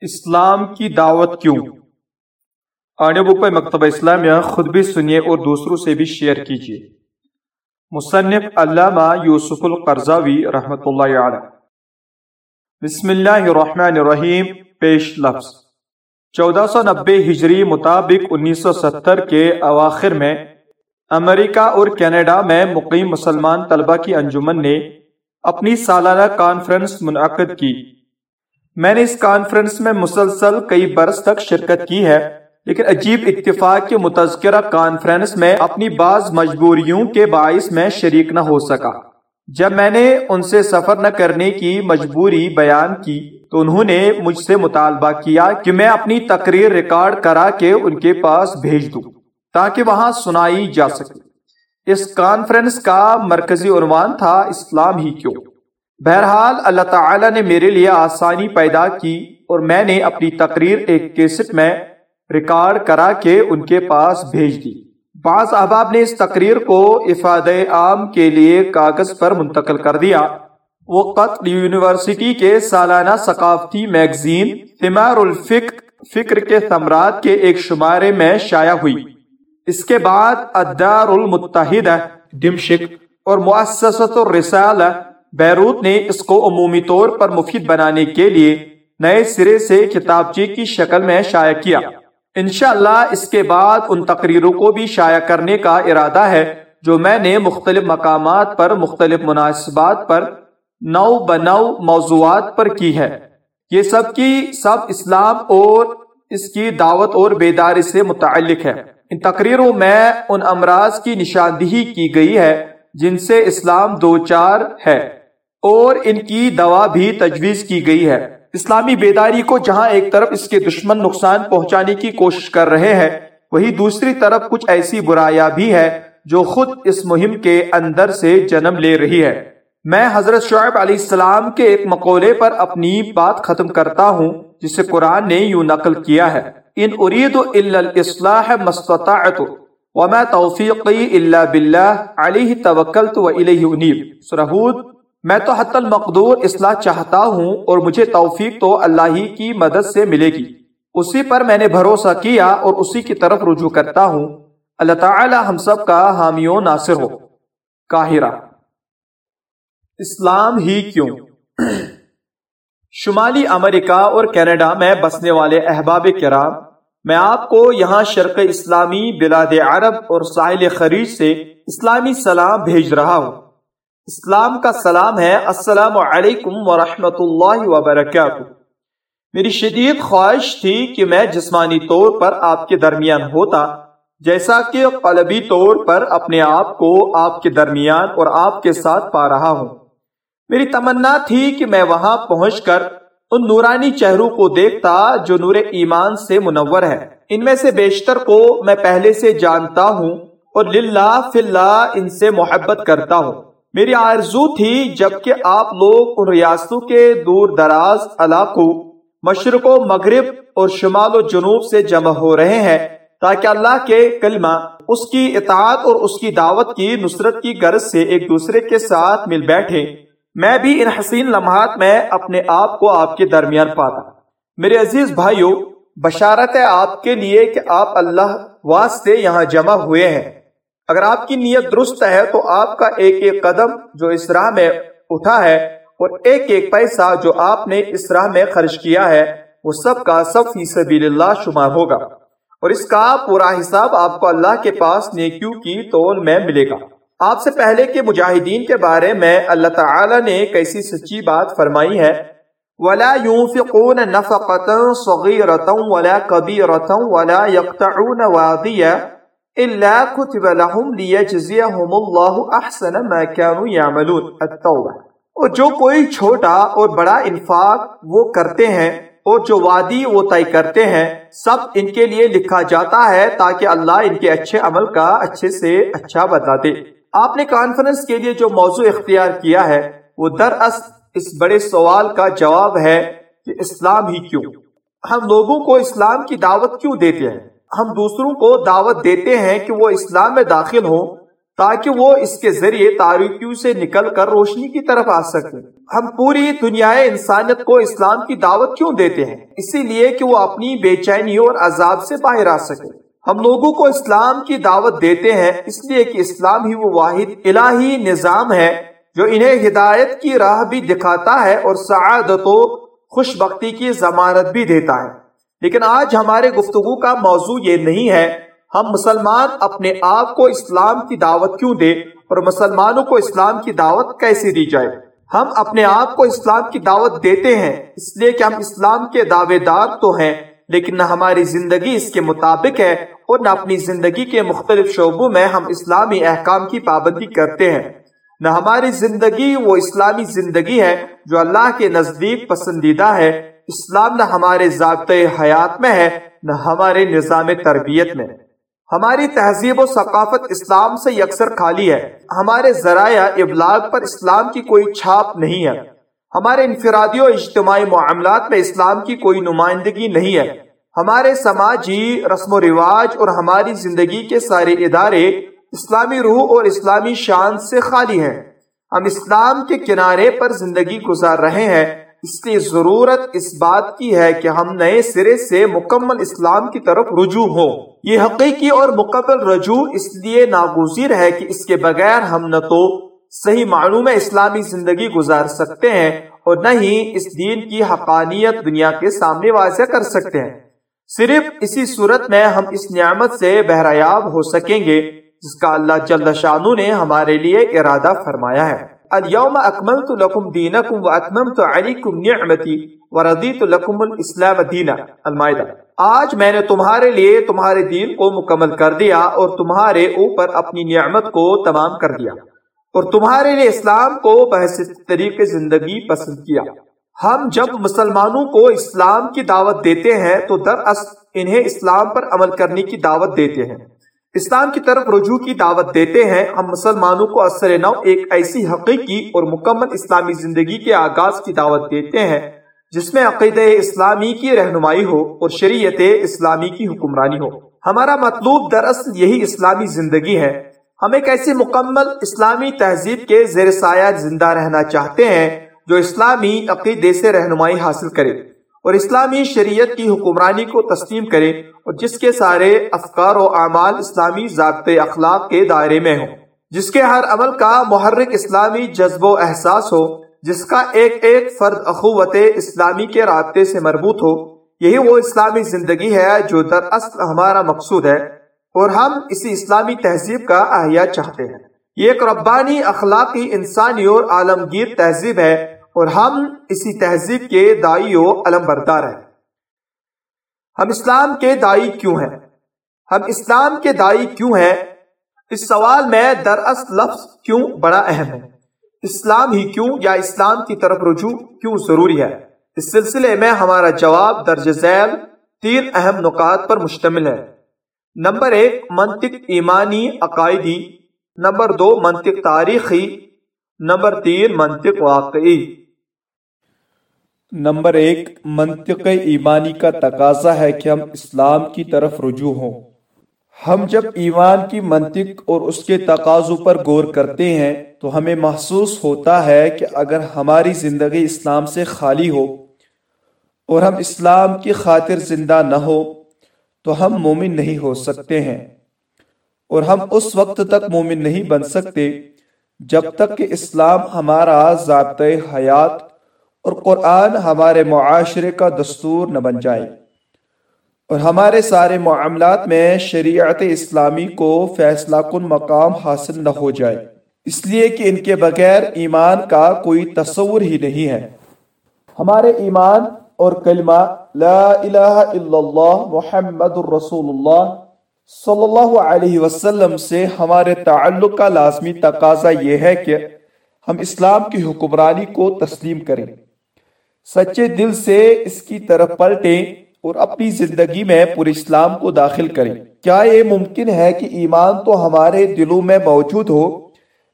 اسلام کی دعوت کیوں؟ آڈیو بک پر مکتبہ اسلامیہ خود بھی سنیے اور دوسروں سے بھی شیئر کیجیے۔ مصنف علامہ یوسف القرضاوی رحمۃ اللہ علیہ۔ بسم اللہ الرحمن الرحیم، پیش لفظ۔ چودہ سو نبے ہجری مطابق انیس سو ستر کے اواخر میں امریکہ اور کینیڈا میں مقیم مسلمان طلبہ کی انجمن نے اپنی سالانہ کانفرنس منعقد کی۔ میں نے اس کانفرنس میں مسلسل کئی برس تک شرکت کی ہے، لیکن عجیب اتفاق کے متذکرہ کانفرنس میں اپنی بعض مجبوریوں کے باعث میں شریک نہ ہو سکا۔ جب میں نے ان سے سفر نہ کرنے کی مجبوری بیان کی، تو انہوں نے مجھ سے مطالبہ کیا کہ میں اپنی تقریر ریکارڈ کرا کے ان کے پاس بھیج دوں، تاکہ وہاں سنائی جا سکے۔ اس کانفرنس کا مرکزی عنوان تھا اسلام ہی کیوں؟ بہرحال، اللہ تعالی نے میرے لیے آسانی پیدا کی اور میں نے اپنی تقریر ایک کیسٹ میں ریکارڈ کرا کے ان کے پاس بھیج دی۔ بعض احباب نے اس تقریر کو افاد عام کے لیے کاغذ پر منتقل کر دیا۔ وہ قتل یونیورسٹی کے سالانہ ثقافتی میگزین ثمار الفکر فکر کے ثمرات کے ایک شمارے میں شائع ہوئی۔ اس کے بعد ادار المتحدہ دمشق اور مؤسسۃ الرسالہ بیروت نے اس کو عمومی طور پر مفید بنانے کے لیے نئے سرے سے کتابچے کی شکل میں شائع کیا۔ انشاءاللہ اس کے بعد ان تقریروں کو بھی شائع کرنے کا ارادہ ہے، جو میں نے مختلف مقامات پر مختلف مناسبات پر نو بنو موضوعات پر کی ہے۔ یہ سب کی سب اسلام اور اس کی دعوت اور بیداری سے متعلق ہے۔ ان تقریروں میں ان امراض کی نشاندہی کی گئی ہے، جن سے اسلام دو چار ہے۔ اور ان کی دوا بھی تجویز کی گئی ہے۔ اسلامی بیداری کو جہاں ایک طرف اس کے دشمن نقصان پہنچانے کی کوشش کر رہے ہیں، وہی دوسری طرف کچھ ایسی برایاں بھی ہے جو خود اس مہم کے اندر سے جنم لے رہی ہے۔ میں حضرت شعیب علیہ السلام کے ایک مقولے پر اپنی بات ختم کرتا ہوں، جسے قرآن نے یوں نقل کیا ہے۔ ان ارید الا الاصلاح مستطاعت وما توفیقی الا باللہ، علیہ توکلت و الیہ انیب۔ سورہ ہود میں تو حت المقدور اصلاح چاہتا ہوں اور مجھے توفیق تو اللہ ہی کی مدد سے ملے گی۔ اسی پر میں نے بھروسہ کیا اور اسی کی طرف رجوع کرتا ہوں۔ اللہ تعالی ہم سب کا حامی و ناصر ہو۔ کاہرہ اسلام ہی کیوں؟ شمالی امریکہ اور کینیڈا میں بسنے والے احباب کرام، میں آپ کو یہاں شرق اسلامی، بلاد عرب اور ساحل خریج سے اسلامی سلام بھیج رہا ہوں۔ اسلام کا سلام ہے، السلام علیکم ورحمۃ اللہ وبرکاتہ۔ میری شدید خواہش تھی کہ میں جسمانی طور پر آپ کے درمیان ہوتا، جیسا کہ قلبی طور پر اپنے آپ کو آپ کے درمیان اور آپ کے ساتھ پا رہا ہوں۔ میری تمنا تھی کہ میں وہاں پہنچ کر ان نورانی چہروں کو دیکھتا جو نور ایمان سے منور ہے ان میں سے بیشتر کو میں پہلے سے جانتا ہوں اور للہ فی اللہ ان سے محبت کرتا ہوں۔ میری آرزو تھی جبکہ آپ لوگ ان ریاستوں کے دور دراز علاقوں، مشرق و مغرب اور شمال و جنوب سے جمع ہو رہے ہیں تاکہ اللہ کے کلمہ اس کی اطاعت اور اس کی دعوت کی نصرت کی غرض سے ایک دوسرے کے ساتھ مل بیٹھے۔ میں بھی ان حسین لمحات میں اپنے آپ کو آپ کے درمیان پاتا۔ میرے عزیز بھائیوں بشارت ہے آپ کے لیے کہ آپ اللہ واسطے یہاں جمع ہوئے ہیں۔ اگر آپ کی نیت درست ہے تو آپ کا ایک ایک قدم جو اس راہ میں اٹھا ہے اور ایک ایک پیسہ جو آپ نے اس راہ میں خرچ کیا ہے، وہ سب کا سب فی سبیل اللہ شمار ہوگا۔ اور اس کا پورا حساب آپ کو اللہ کے پاس نیکیوں کی طول میں ملے گا۔ آپ سے پہلے کے مجاہدین کے بارے میں اللہ تعالی نے کیسی سچی بات فرمائی ہے۔ ولا ينفقون نفقة صغيرة ولا كبيرة ولا يقطعون واديا إلا كتب لهم ليجزيهم الله أحسن ما كانوا يعملون. التوبة. اور جو کوئی چھوٹا اور بڑا انفاق وہ کرتے ہیں اور جو وادی وہ طے کرتے ہیں، سب ان کے لیے لکھا جاتا ہے تاکہ اللہ ان کے اچھے عمل کا اچھے سے اچھا بتا دے۔ آپ نے کانفرنس کے لیے جو موضوع اختیار کیا ہے، وہ دراصل اس بڑے سوال کا جواب ہے کہ اسلام ہی کیوں؟ ہم لوگوں کو اسلام کی دعوت کیوں دیتے ہیں؟ ہم دوسروں کو دعوت دیتے ہیں کہ وہ اسلام میں داخل ہوں تاکہ وہ اس کے ذریعے تاریکیوں سے نکل کر روشنی کی طرف آ سکے ہم پوری دنیا انسانیت کو اسلام کی دعوت کیوں دیتے ہیں؟ اسی لیے کہ وہ اپنی بے چینی اور عذاب سے باہر آ سکے ہم لوگوں کو اسلام کی دعوت دیتے ہیں اس لیے کہ اسلام ہی وہ واحد الہی نظام ہے جو انہیں ہدایت کی راہ بھی دکھاتا ہے اور سعادت و خوش بختی کی ضمانت بھی دیتا ہے۔ لیکن آج ہمارے گفتگو کا موضوع یہ نہیں ہے، ہم مسلمان اپنے آپ کو اسلام کی دعوت کیوں دے اور مسلمانوں کو اسلام کی دعوت کیسے دی جائے؟ ہم اپنے آپ کو اسلام کی دعوت دیتے ہیں، اس لیے کہ ہم اسلام کے دعوے دار تو ہیں، لیکن نہ ہماری زندگی اس کے مطابق ہے اور نہ اپنی زندگی کے مختلف شعبوں میں ہم اسلامی احکام کی پابندی کرتے ہیں۔ نہ ہماری زندگی وہ اسلامی زندگی ہے جو اللہ کے نزدیک پسندیدہ ہے۔ اسلام نہ ہمارے ضابطۂ حیات میں ہے، نہ ہمارے نظام تربیت میں۔ ہماری تہذیب و ثقافت اسلام سے یکسر خالی ہے۔ ہمارے ذرائع ابلاغ پر اسلام کی کوئی چھاپ نہیں ہے۔ ہمارے انفرادی و اجتماعی معاملات میں اسلام کی کوئی نمائندگی نہیں ہے۔ ہمارے سماجی رسم و رواج اور ہماری زندگی کے سارے ادارے اسلامی روح اور اسلامی شان سے خالی ہیں۔ ہم اسلام کے کنارے پر زندگی گزار رہے ہیں۔ اس لیے ضرورت اس بات کی ہے کہ ہم نئے سرے سے مکمل اسلام کی طرف رجوع ہوں۔ یہ حقیقی اور مکمل رجوع اس لیے ناگزیر ہے کہ اس کے بغیر ہم نہ تو صحیح معلوم اسلامی زندگی گزار سکتے ہیں اور نہ ہی اس دین کی حقانیت دنیا کے سامنے واضح کر سکتے ہیں۔ صرف اسی صورت میں ہم اس نعمت سے بہریاب ہو سکیں گے جس کا اللہ جل شانو نے ہمارے لیے ارادہ فرمایا ہے۔ اليوم اکملت لکم دینکم و اتممت علیکم نعمتی و رضیت لکم الاسلام دینا المائدہ۔ آج میں نے تمہارے لیے تمہارے دین کو مکمل کر دیا اور تمہارے اوپر اپنی نعمت کو تمام کر دیا۔ اور تمہارے لیے اسلام کو بحث طریقے زندگی پسند کیا۔ ہم جب مسلمانوں کو اسلام کی دعوت دیتے ہیں تو دراصل انہیں اسلام پر عمل کرنے کی دعوت دیتے ہیں۔ اسلام کی طرف رجوع کی دعوت دیتے ہیں، ہم مسلمانوں کو اثر نو ایک ایسی حقیقی اور مکمل اسلامی زندگی کے آغاز کی دعوت دیتے ہیں، جس میں عقید اسلامی کی رہنمائی ہو اور شریعت اسلامی کی حکمرانی ہو۔ ہمارا مطلوب دراصل یہی اسلامی زندگی ہے۔ ہم ایک ایسی مکمل اسلامی تہذیب کے زیر سایہ زندہ رہنا چاہتے ہیں، جو اسلامی عقیدے سے رہنمائی حاصل کرے۔ اور اسلامی شریعت کی حکمرانی کو تسلیم کرے اور جس کے سارے افکار و اعمال اسلامی ضابط اخلاق کے دائرے میں ہوں۔ جس کے ہر عمل کا محرک اسلامی جذب و احساس ہو، جس کا ایک ایک فرد اخوت اسلامی کے رابطے سے مربوط ہو، یہی وہ اسلامی زندگی ہے جو دراصل ہمارا مقصود ہے۔ اور ہم اسی اسلامی تہذیب کا احیاء چاہتے ہیں۔ یہ ایک ربانی اخلاقی انسانی اور عالمگیر تہذیب ہے۔ اور ہم اسی تہذیب کے دائی و علم بردار ہیں۔ ہم اسلام کے دائی کیوں ہیں؟ ہم اسلام کے دائی کیوں ہیں؟ اس سوال میں دراصل لفظ کیوں بڑا اہم ہے؟ اسلام ہی کیوں یا اسلام کی طرف رجوع کیوں ضروری ہے؟ اس سلسلے میں ہمارا جواب درج ذیل تین اہم نکات پر مشتمل ہے۔ نمبر ایک، منطق ایمانی عقائدی۔ نمبر دو، منطق تاریخی۔ نمبر تین، منطق واقعی۔ نمبر ایک، منطق ایمانی کا تقاضا ہے کہ ہم اسلام کی طرف رجوع ہوں۔ ہم جب ایمان کی منطق اور اس کے تقاضوں پر غور کرتے ہیں، تو ہمیں محسوس ہوتا ہے کہ اگر ہماری زندگی اسلام سے خالی ہو اور ہم اسلام کی خاطر زندہ نہ ہو، تو ہم مومن نہیں ہو سکتے ہیں۔ اور ہم اس وقت تک مومن نہیں بن سکتے، جب تک کہ اسلام ہمارا ضابطۂ حیات اور قرآن ہمارے معاشرے کا دستور نہ بن جائے۔ اور ہمارے سارے معاملات میں شریعت اسلامی کو فیصلہ کن مقام حاصل نہ ہو جائے۔ اس لیے کہ ان کے بغیر ایمان کا کوئی تصور ہی نہیں ہے۔ ہمارے ایمان اور کلمہ لا الہ الا اللہ محمد الرسول اللہ صلی اللہ علیہ وسلم سے ہمارے تعلق کا لازمی تقاضا یہ ہے کہ ہم اسلام کی حکمرانی کو تسلیم کریں۔ سچے دل سے اس کی طرف پلٹیں اور اپنی زندگی میں پورے اسلام کو داخل کریں۔ کیا یہ ممکن ہے کہ ایمان تو ہمارے دلوں میں موجود ہو،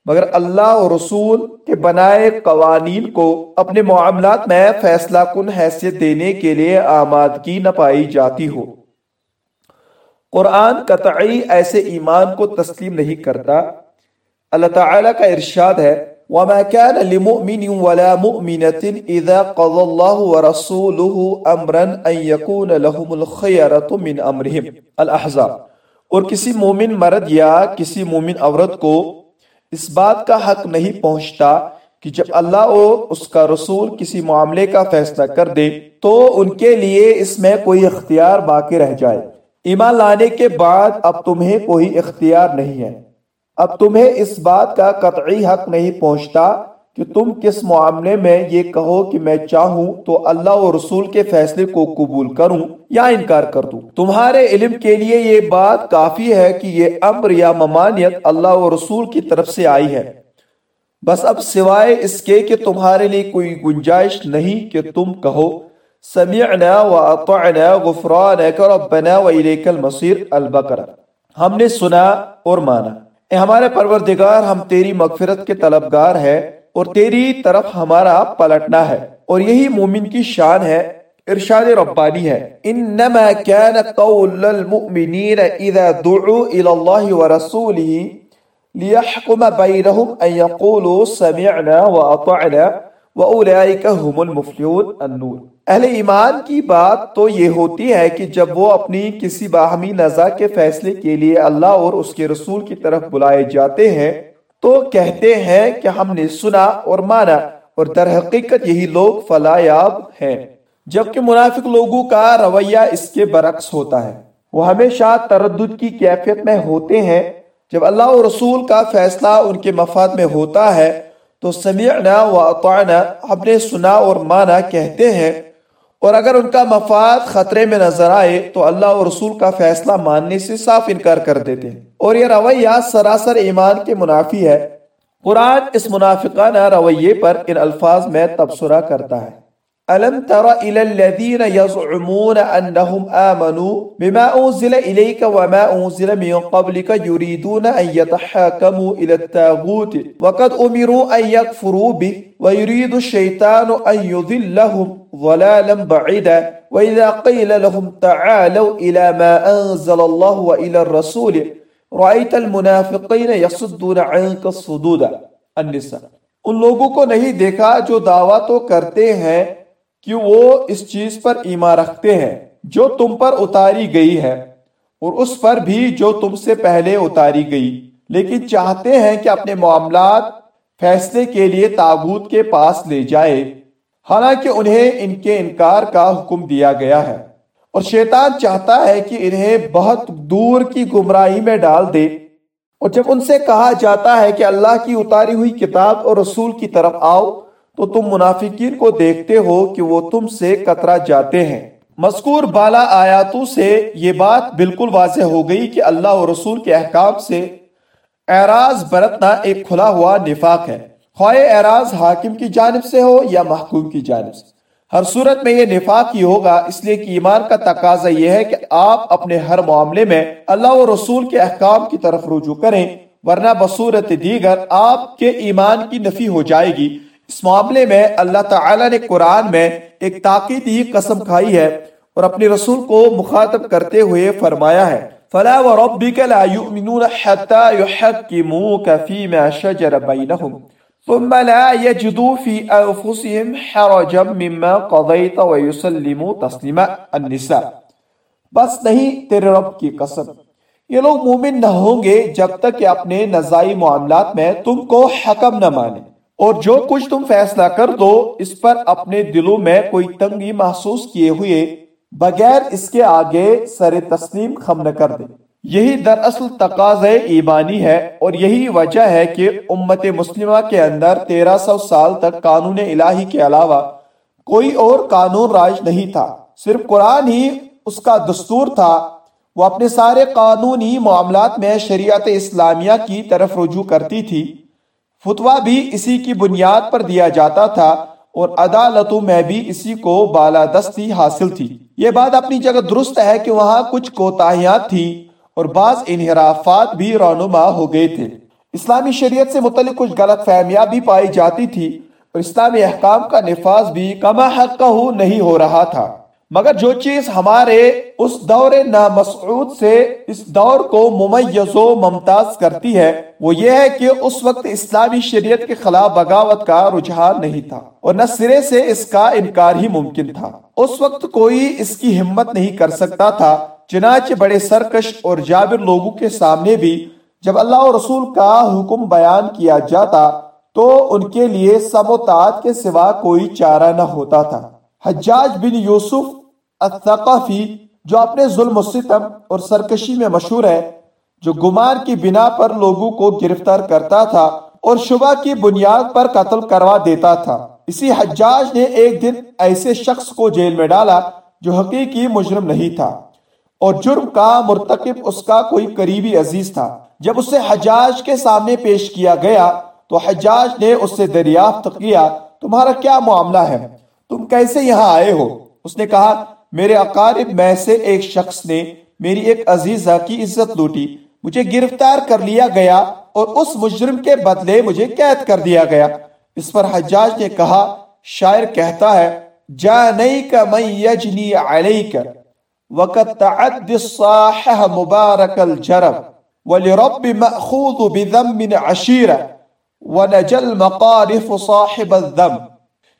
مگر اللہ اور رسول کے بنائے قوانین کو اپنے معاملات میں فیصلہ کن حیثیت دینے کے لیے آمادگی نہ پائی جاتی ہو؟ قرآن قطعی ایسے ایمان کو تسلیم نہیں کرتا۔ اللہ تعالیٰ کا ارشاد ہے وما كان لمؤمن ولا مؤمنة إذا قضى الله ورسوله أمرا أن يكون لهم الخيرة من أمرهم. الأحزاب. اور کسی مومن مرد یا کسی مومن عورت کو اس بات کا حق نہیں پہنچتا کہ جب اللہ اور اس کا رسول کسی معاملے کا فیصلہ کر دے تو ان کے لیے اس میں کوئی اختیار باقی رہ جائے۔ ایمان لانے کے بعد اب تمہیں کوئی اختیار نہیں ہے۔ اب تمہیں اس بات کا قطعی حق نہیں پہنچتا کہ تم کس معاملے میں یہ کہو کہ میں چاہوں تو اللہ و رسول کے فیصلے کو قبول کروں یا انکار کر دوں۔ تمہارے علم کے لیے یہ بات کافی ہے کہ یہ امر یا ممانیت اللہ و رسول کی طرف سے آئی ہے۔ بس اب سوائے اس کے کہ تمہارے لیے کوئی گنجائش نہیں کہ تم کہو، سمعنا و اطعنا غفرانک ربنا و الیک المصیر ہم نے سنا اور مانا۔ اے ہمارے پروردگار، ہم تیری مغفرت کے طلبگار ہے اور تیری طرف ہمارا پلٹنا ہے اور یہی مومن کی شان ہے، ارشاد ربانی ہے۔ انما كان قول المؤمنین اذا دعوا الى الله ورسوله ليحكم بينهم ان يقولوا سمعنا واطعنا واولئك هم المفلحون النور۔ اہل ایمان کی بات تو یہ ہوتی ہے کہ جب وہ اپنی کسی باہمی نزا کے فیصلے کے لیے اللہ اور اس کے رسول کی طرف بلائے جاتے ہیں، تو کہتے ہیں کہ ہم نے سنا اور مانا اور در حقیقت یہی لوگ فلایاب ہیں۔ جبکہ منافق لوگوں کا رویہ اس کے برعکس ہوتا ہے۔ وہ ہمیشہ تردد کی کیفیت میں ہوتے ہیں۔ جب اللہ اور رسول کا فیصلہ ان کے مفاد میں ہوتا ہے، تو سمعنا و اطعنا، ہم نے سنا اور مانا کہتے ہیں۔ اور اگر ان کا مفاد خطرے میں نظر آئے تو اللہ اور رسول کا فیصلہ ماننے سے صاف انکار کر دیتے ہیں۔ اور یہ رویہ سراسر ایمان کے منافی ہے۔ قرآن اس منافقانہ رویے پر ان الفاظ میں تبصرہ کرتا ہے۔ ألم تر إلى الذين يزعمون أنهم آمنوا بما أنزل إليك وما أنزل من قبلك يريدون أن يتحاكموا إلى التاغوت وقد أمروا أن يكفروا به ويريد الشيطان أن يذلهم ضلالا بعيدا وإذا قيل لهم تعالوا إلى ما أنزل الله وإلى الرسول رأيت المنافقين يصدون عنك الصدود النساء۔ ان لوگوں کو نہیں دیکھا جو دعویٰ تو کرتے ہیں کہ وہ اس چیز پر ایمان رکھتے ہیں جو تم پر اتاری گئی ہے اور اس پر بھی جو تم سے پہلے اتاری گئی، لیکن چاہتے ہیں کہ اپنے معاملات فیصلے کے لیے تابوت کے پاس لے جائے۔ حالانکہ انہیں ان کے انکار کا حکم دیا گیا ہے۔ اور شیطان چاہتا ہے کہ انہیں بہت دور کی گمراہی میں ڈال دے۔ اور جب ان سے کہا جاتا ہے کہ اللہ کی اتاری ہوئی کتاب اور رسول کی طرف آؤ تو تم منافقین کو دیکھتے ہو کہ وہ تم سے کترا جاتے ہیں۔ مذکور بالا آیاتوں سے یہ بات بالکل واضح ہو گئی کہ اللہ و رسول کے احکام سے اعراض برتنا ایک کھلا ہوا نفاق ہے۔ خواہ اعراض حاکم کی جانب سے ہو یا محکوم کی جانب سے۔ ہر صورت میں یہ نفاق ہی ہوگا، اس لیے کہ ایمان کا تقاضا یہ ہے کہ آپ اپنے ہر معاملے میں اللہ و رسول کے احکام کی طرف رجوع کریں، ورنہ بصورت دیگر آپ کے ایمان کی نفی ہو جائے گی۔ اس معاملے میں اللہ تعالی نے قرآن میں ایک تاقیدی قسم کھائی ہے اور اپنے رسول کو مخاطب کرتے ہوئے فرمایا ہے، فلا وربك لا يؤمنون حتى يحكموك فيما شجر بينهم، ثم لا يجدوا في أنفسهم حرجا مما قضيت ويسلموا تسليما النساء۔ بس نہیں، تیرے رب کی قسم۔ یہ لوگ مومن نہ ہوں گے جب تک کہ اپنے نزائی معاملات میں تم کو حکم نہ مانے۔ اور جو کچھ تم فیصلہ کر دو، اس پر اپنے دلوں میں کوئی تنگی محسوس کیے ہوئے، بغیر اس کے آگے سر تسلیم خم نہ کر دے۔ یہی دراصل تقاض ایمانی ہے اور یہی وجہ ہے کہ امت مسلمہ کے اندر تیرہ سو سال تک قانون الہی کے علاوہ کوئی اور قانون راج نہیں تھا۔ صرف قرآن ہی اس کا دستور تھا۔ وہ اپنے سارے قانونی معاملات میں شریعت اسلامیہ کی طرف رجوع کرتی تھی۔ فتوا بھی اسی کی بنیاد پر دیا جاتا تھا اور عدالتوں میں بھی اسی کو بالادستی حاصل تھی۔ یہ بات اپنی جگہ درست ہے کہ وہاں کچھ کوتاہیات تھی اور بعض انحرافات بھی رونما ہو گئے تھے۔ اسلامی شریعت سے متعلق کچھ غلط فہمیاں بھی پائی جاتی تھی اور اسلامی احکام کا نفاذ بھی کما حق کا ہو نہیں ہو رہا تھا۔ مگر جو چیز ہمارے اس دور نامسعود سے اس دور کو ممیز و ممتاز کرتی ہے، وہ یہ ہے کہ اس وقت اسلامی شریعت کے خلاف بغاوت کا رجحان نہیں تھا اور نہ سرے سے اس کا انکار ہی ممکن تھا۔ اس وقت کوئی اس کی ہمت نہیں کر سکتا تھا، چنانچہ بڑے سرکش اور جابر لوگوں کے سامنے بھی جب اللہ و رسول کا حکم بیان کیا جاتا تو ان کے لیے سموتات کے سوا کوئی چارہ نہ ہوتا تھا۔ حجاج بن یوسف الثقافی، جو اپنے ظلم و ستم اور سرکشی میں مشہور ہے، جو گمان کی بنا پر لوگوں کو گرفتار کرتا تھا اور شبہ کی بنیاد پر قتل کروا دیتا تھا۔ اسی حجاج نے ایک دن ایسے شخص کو جیل میں ڈالا جو حقیقی مجرم نہیں تھا اور جرم کا مرتکب اس کا کوئی قریبی عزیز تھا۔ جب اسے حجاج کے سامنے پیش کیا گیا، تو حجاج نے اس سے دریافت کیا، تمہارا کیا معاملہ ہے؟ تم کیسے یہاں آئے ہو؟ اس نے کہا میرے اقارب، میں سے ایک شخص نے میری ایک عزیزہ کی عزت لوٹی، مجھے گرفتار کر لیا گیا اور اس مجرم کے بدلے مجھے قید کر دیا گیا۔ اس پر حجاج نے کہا، شاعر کہتا ہے، جانیک من یجنی علیک وقت تعد الصاحہ مبارک الجرب، ولرب مأخوذ بذم عشیر ونجل مقارف صاحب الذم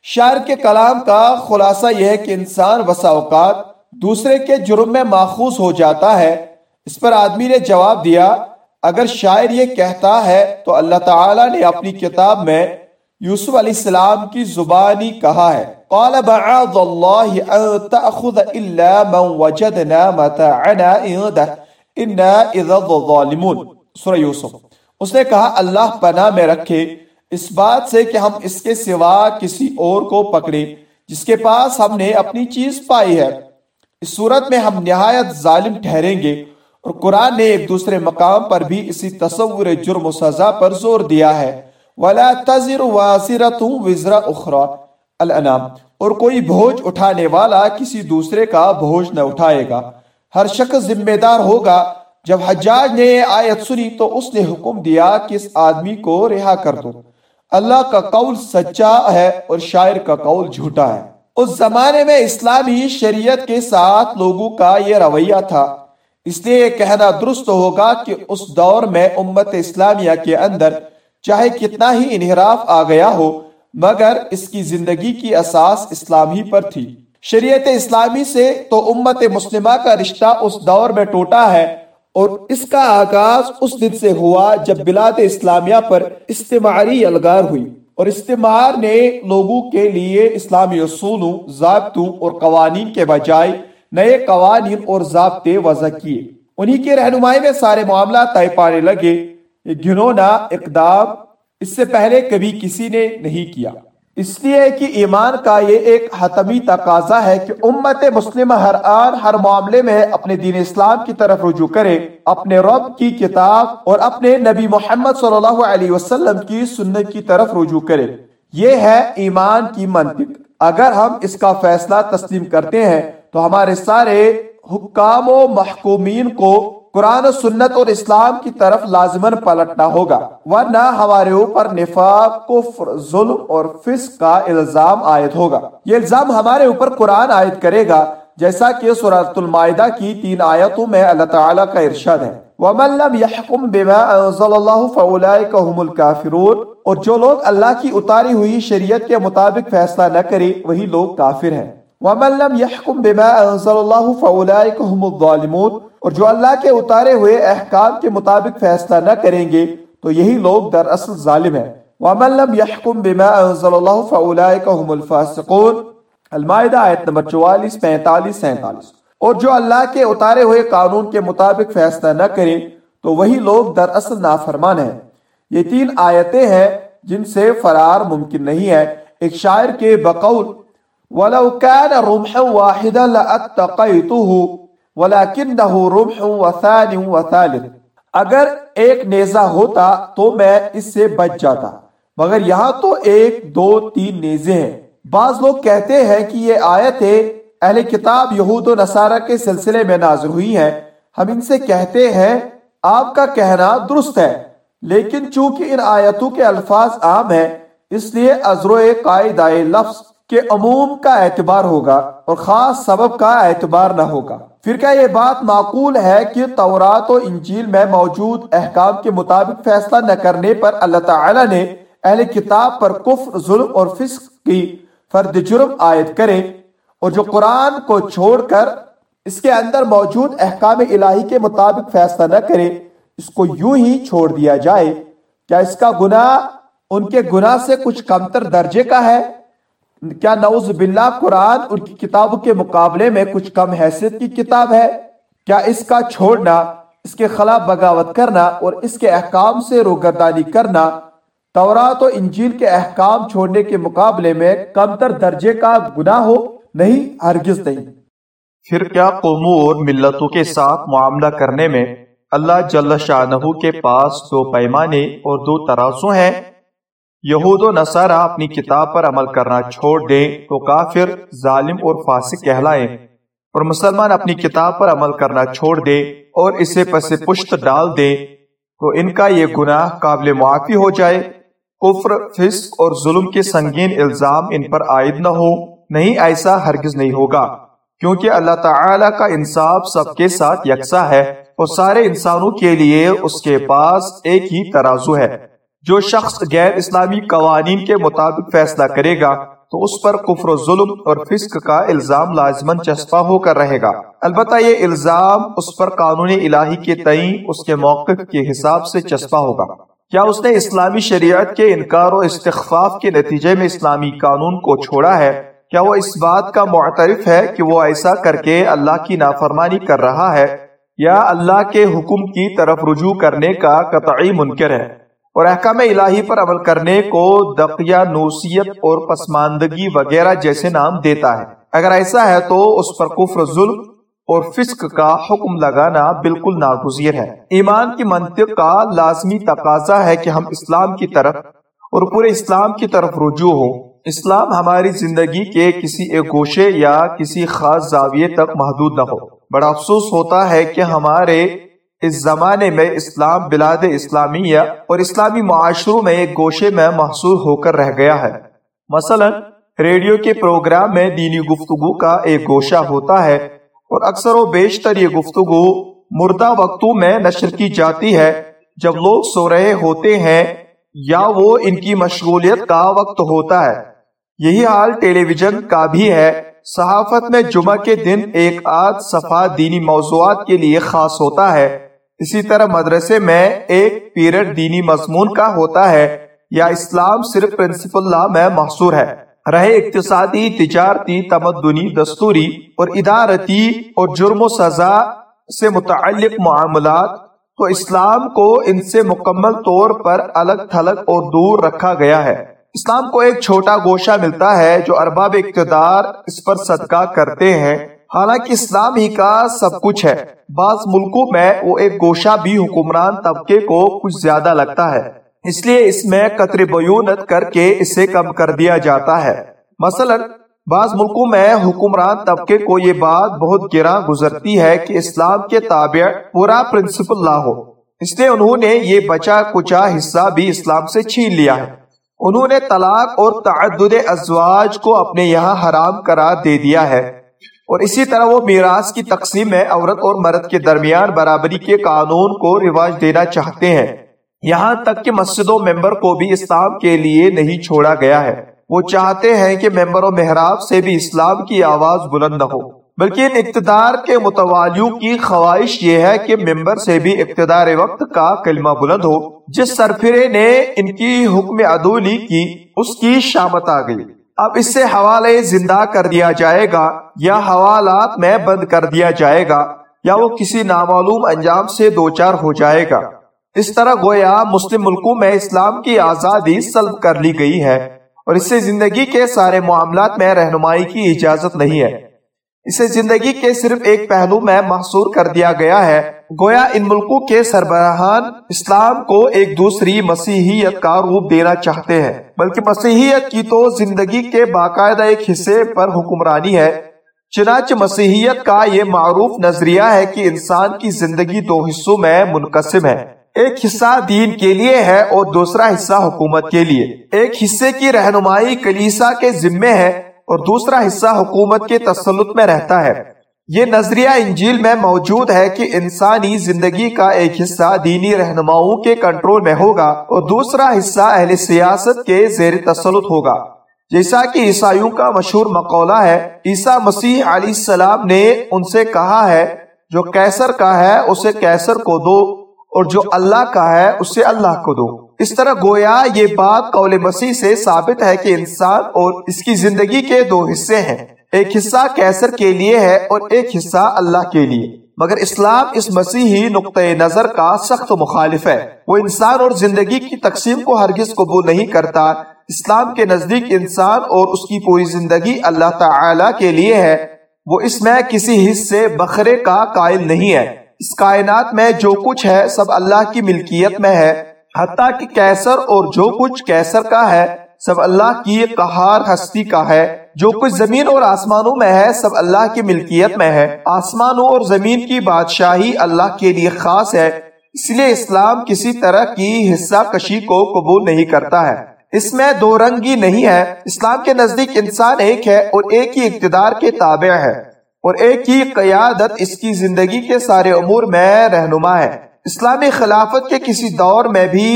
شاعر کے کلام کا خلاصہ یہ ہے کہ انسان بسا اوقات دوسرے کے جرم میں ماخوذ ہو جاتا ہے۔ اس پر آدمی نے جواب دیا، اگر شاعر یہ کہتا ہے تو اللہ تعالی نے اپنی کتاب میں یوسف علیہ السلام کی زبانی کہا ہے۔ قال بعض اللہ ان تأخذ الا من وجدنا متاعنا انا اذا ظالمون سورہ یوسف۔ اس نے کہا، اللہ پناہ میں رکھے اس بات سے کہ ہم اس کے سوا کسی اور کو پکڑے جس کے پاس ہم نے اپنی چیز پائی ہے۔ اس صورت میں ہم نہایت ظالم ٹھہریں گے اور قرآن نے ایک دوسرے مقام پر بھی اسی تصور جرم و سزا پر زور دیا ہے۔ وَلَا تَزِرُ وَاسِرَةٌ وِزْرَ اُخْرَى الانام اور کوئی بھوج اٹھانے والا کسی دوسرے کا بھوج نہ اٹھائے گا۔ ہر شخص ذمہ دار ہوگا۔ جب حجاج نے آیت سنی تو اس نے حکم دیا کہ اس آدمی کو رہا کر دو۔ اللہ کا قول سچا ہے اور شاعر کا قول جھوٹا ہے۔ اس زمانے میں اسلامی شریعت کے ساتھ لوگوں کا یہ رویہ تھا۔ اس لیے یہ کہنا درست ہوگا کہ اس دور میں امت اسلامیہ کے اندر چاہے کتنا ہی انحراف آ گیا ہو، مگر اس کی زندگی کی اساس اسلام ہی پر تھی۔ شریعت اسلامی سے تو امت مسلمہ کا رشتہ اس دور میں ٹوٹا ہے۔ اور اس کا آغاز اس دن سے ہوا جب بلاد اسلامیہ پر استعماری الگار ہوئی اور استعمار نے لوگوں کے لیے اسلامی اصولوں، ضابطوں اور قوانین کے بجائے نئے قوانین اور ضابطے وضع کیے۔ انہی کی رہنمائی میں سارے معاملات طے پانے لگے۔ یہ گھنونا اقدام اس سے پہلے کبھی کسی نے نہیں کیا۔ اس لیے کہ ایمان کا یہ ایک حتمی تقاضا ہے کہ امت مسلم ہر آن ہر معاملے میں اپنے دین اسلام کی طرف رجوع کرے، اپنے رب کی کتاب اور اپنے نبی محمد صلی اللہ علیہ وسلم کی سنت کی طرف رجوع کرے۔ یہ ہے ایمان کی منطق۔ اگر ہم اس کا فیصلہ تسلیم کرتے ہیں تو ہمارے سارے حکام و محکومین کو قرآن و سنت اور اسلام کی طرف لازمن پلٹنا ہوگا۔ ورنہ ہمارے اوپر نفاق، کفر، ظلم اور فسق کا الزام عائد ہوگا۔ یہ الزام ہمارے اوپر قرآن عائد کرے گا، جیسا کہ سورۃ المائدہ کی تین آیتوں میں اللہ تعالیٰ کا ارشاد ہے۔ وَمَن لَمْ يَحْكُمْ بِمَا أَنزَلَ اللَّهُ فَأُولَئِكَ هُمُ الْكَافِرُونَ۔ اور جو لوگ اللہ کی اتاری ہوئی شریعت کے مطابق فیصلہ نہ کرے، وہی لوگ کافر ہیں۔ وَمَن لَمْ يَحْكُمْ بِمَا أَنزَلَ اللَّهُ فَأُولَئِكَ هُمُ الظَّالِمُونَ اور جو اللہ کے اتارے ہوئے احکام کے مطابق فیصلہ نہ کریں گے، تو یہی لوگ در اصل ظالم ہیں۔ وَمَن لَمْ يَحْكُمْ بِمَا أَنزَلَ اللَّهُ فَأُولَئِكَ هُمُ الْفَاسِقُونَ۔ المائدہ آیت نمبر 44 45 47 اور جو اللہ کے اتارے ہوئے قانون کے مطابق فیصلہ نہ کریں، تو وہی لوگ در اصل نافرمان ہیں۔ یہ تین آیتیں ہیں جن سے فرار ممکن نہیں ہے۔ ایک شاعر کے بقول وَلَوْ كَانَ رُمْحًا وَاحِدًا لَأَتَّقَيْتُهُ وَلَكِنَّهُ رُمْحٌ وَثَانٍ وَثَالِث۔ اگر ایک نیزہ ہوتا تو میں اس سے بچ جاتا، مگر یہاں تو ایک، دو، تین نیزے ہیں۔ بعض لوگ کہتے ہیں کہ یہ آیتیں اہل کتاب یہود و نصارہ کے سلسلے میں نازل ہوئی ہیں۔ ہم ان سے کہتے ہیں، آپ کا کہنا درست ہے، لیکن چونکہ ان آیتوں کے الفاظ عام ہیں، اس لیے ازرو قائدہ لفظ کے عموم کا اعتبار ہوگا اور خاص سبب کا اعتبار نہ ہوگا۔ پھر کیا یہ بات معقول ہے کہ تورات و انجیل میں موجود احکام کے مطابق فیصلہ نہ کرنے پر اللہ تعالی نے اہل کتاب پر کفر، ظلم اور فسق کی فرد جرم عائد کرے اور جو قرآن کو چھوڑ کر اس کے اندر موجود احکام الہی کے مطابق فیصلہ نہ کرے، اس کو یوں ہی چھوڑ دیا جائے۔ کیا اس کا گناہ ان کے گناہ سے کچھ کمتر درجے کا ہے؟ کیا نعوذ باللہ قرآن ان کی کتابوں کے مقابلے میں کچھ کم حیثیت کی کتاب ہے؟ کیا اس کا چھوڑنا، اس کے خلاف بغاوت کرنا اور اس کے احکام سے روگردانی کرنا تورات و انجیل کے احکام چھوڑنے کے مقابلے میں کمتر درجے کا گناہ ہو؟ نہیں، ہرگز نہیں۔ پھر کیا قوموں اور ملتوں کے ساتھ معاملہ کرنے میں اللہ جل شاہ کے پاس دو پیمانے اور دو ترازو ہیں؟ یہود و نصارہ اپنی کتاب پر عمل کرنا چھوڑ دیں تو کافر، ظالم اور فاسق کہلائیں۔ اور مسلمان اپنی کتاب پر عمل کرنا چھوڑ دیں اور اسے پس پشت ڈال دیں تو ان کا یہ گناہ قابل معافی ہو جائے۔ کفر، فسق اور ظلم کے سنگین الزام ان پر عائد نہ ہو، نہیں ایسا ہرگز نہیں ہوگا۔ کیونکہ اللہ تعالی کا انصاف سب کے ساتھ یکساں ہے اور سارے انسانوں کے لیے اس کے پاس ایک ہی ترازو ہے۔ جو شخص غیر اسلامی قوانین کے مطابق فیصلہ کرے گا، تو اس پر کفر و ظلم اور فسق کا الزام لازمن چسپا ہو کر رہے گا۔ البتہ یہ الزام اس پر قانون الہی کے تئیں، اس کے موقف کے حساب سے چسپا ہوگا۔ کیا اس نے اسلامی شریعت کے انکار و استخفاف کے نتیجے میں اسلامی قانون کو چھوڑا ہے؟ کیا وہ اس بات کا معترف ہے کہ وہ ایسا کر کے اللہ کی نافرمانی کر رہا ہے؟ یا اللہ کے حکم کی طرف رجوع کرنے کا قطعی منکر ہے؟ اور احکام الہی پر عمل کرنے کو دقیہ، نوسیت اور پسماندگی وغیرہ جیسے نام دیتا ہے۔ اگر ایسا ہے تو اس پر کفر، ظلم اور فسق کا حکم لگانا بالکل ناگزیر ہے۔ ایمان کی منطق کا لازمی تقاضا ہے کہ ہم اسلام کی طرف اور پورے اسلام کی طرف رجوع ہو اسلام ہماری زندگی کے کسی ایک گوشے یا کسی خاص زاویے تک محدود نہ ہو۔ بڑا افسوس ہوتا ہے کہ ہمارے اس زمانے میں اسلام بلاد اسلامیہ اور اسلامی معاشروں میں ایک گوشے میں محصول ہو کر رہ گیا ہے۔ مثلا، ریڈیو کے پروگرام میں دینی گفتگو کا ایک گوشہ ہوتا ہے اور اکثر و بیشتر یہ گفتگو مردہ وقتوں میں نشر کی جاتی ہے۔ جب لوگ سو رہے ہوتے ہیں یا وہ ان کی مشغولیت کا وقت ہوتا ہے۔ یہی حال ٹیلی ویژن کا بھی ہے۔ صحافت میں جمعہ کے دن ایک آدھ صفحہ دینی موضوعات کے لیے خاص ہوتا ہے۔ اسی طرح مدرسے میں ایک پیریڈ دینی مضمون کا ہوتا ہے، یا اسلام صرف پرنسپل لا میں محصور ہے۔ رہے اقتصادی، تجارتی، تمدنی دستوری اور ادارتی اور جرم و سزا سے متعلق معاملات، تو اسلام کو ان سے مکمل طور پر الگ تھلگ اور دور رکھا گیا ہے۔ اسلام کو ایک چھوٹا گوشہ ملتا ہے جو ارباب اقتدار اس پر صدقہ کرتے ہیں۔ حالانکہ اسلام ہی کا سب کچھ ہے۔ بعض ملکوں میں وہ ایک گوشہ بھی حکمران طبقے کو کچھ زیادہ لگتا ہے۔ اس لیے اس میں قطر بیونت کر کے اسے کم کر دیا جاتا ہے۔ مثلا، بعض ملکوں میں حکمران طبقے کو یہ بات بہت گراں گزرتی ہے کہ اسلام کے تابع پورا پرنسپل لا ہو۔ اس لیے انہوں نے یہ بچا کچا حصہ بھی اسلام سے چھین لیا ہے۔ انہوں نے طلاق اور تعدد ازواج کو اپنے یہاں حرام قرار دے دیا ہے۔ اور اسی طرح وہ میراث کی تقسیم میں عورت اور مرد کے درمیان برابری کے قانون کو رواج دینا چاہتے ہیں۔ یہاں تک کہ مسجد و ممبر کو بھی اسلام کے لیے نہیں چھوڑا گیا ہے۔ وہ چاہتے ہیں کہ ممبر و محراب سے بھی اسلام کی آواز بلند نہ ہو۔ بلکہ ان اقتدار کے متوالیوں کی خواہش یہ ہے کہ ممبر سے بھی اقتدار وقت کا کلمہ بلند ہو۔ جس سرفرے نے ان کی حکم عدولی کی، اس کی شامت آ گئی۔ اب اس سے حوالے زندہ کر دیا جائے گا یا حوالات میں بند کر دیا جائے گا یا وہ کسی نامعلوم انجام سے دوچار ہو جائے گا۔ اس طرح گویا مسلم ملکوں میں اسلام کی آزادی سلب کر لی گئی ہے اور اس سے زندگی کے سارے معاملات میں رہنمائی کی اجازت نہیں ہے۔ اسے زندگی کے صرف ایک پہلو میں محصور کر دیا گیا ہے۔ گویا ان ملکوں کے سربراہان اسلام کو ایک دوسری مسیحیت کا روپ دینا چاہتے ہیں، بلکہ مسیحیت کی تو زندگی کے باقاعدہ ایک حصے پر حکمرانی ہے۔ چنانچہ مسیحیت کا یہ معروف نظریہ ہے کہ انسان کی زندگی دو حصوں میں منقسم ہے۔ ایک حصہ دین کے لیے ہے اور دوسرا حصہ حکومت کے لیے۔ ایک حصے کی رہنمائی کلیسا کے ذمے ہے۔ اور دوسرا حصہ حکومت کے تسلط میں رہتا ہے۔ یہ نظریہ انجیل میں موجود ہے کہ انسانی زندگی کا ایک حصہ دینی رہنماؤں کے کنٹرول میں ہوگا اور دوسرا حصہ اہل سیاست کے زیر تسلط ہوگا۔ جیسا کہ عیسائیوں کا مشہور مقولہ ہے، عیسیٰ مسیح علیہ السلام نے ان سے کہا ہے، جو کیسر کا ہے، اسے کیسر کو دو اور جو اللہ کا ہے، اسے اللہ کو دو۔ اس طرح گویا یہ بات قول مسیح سے ثابت ہے کہ انسان اور اس کی زندگی کے دو حصے ہیں۔ ایک حصہ کیسر کے لیے ہے اور ایک حصہ اللہ کے لیے۔ مگر اسلام اس مسیحی نقطۂ نظر کا سخت مخالف ہے۔ وہ انسان اور زندگی کی تقسیم کو ہرگز قبول نہیں کرتا۔ اسلام کے نزدیک انسان اور اس کی پوری زندگی اللہ تعالی کے لیے ہے۔ وہ اس میں کسی حصے بخرے کا قائل نہیں ہے۔ اس کائنات میں جو کچھ ہے سب اللہ کی ملکیت میں ہے۔ حتیٰ کہ کیسر اور جو کچھ کیسر کا ہے، سب اللہ کی قہار ہستی کا ہے۔ جو کچھ زمین اور آسمانوں میں ہے، سب اللہ کی ملکیت میں ہے۔ آسمانوں اور زمین کی بادشاہی اللہ کے لیے خاص ہے۔ اس لیے اسلام کسی طرح کی حصہ کشی کو قبول نہیں کرتا ہے۔ اس میں دو رنگی نہیں ہے۔ اسلام کے نزدیک انسان ایک ہے اور ایک ہی اقتدار کے تابع ہے۔ اور ایک ہی قیادت اس کی زندگی کے سارے امور میں رہنما ہے۔ اسلامی خلافت کے کسی دور میں بھی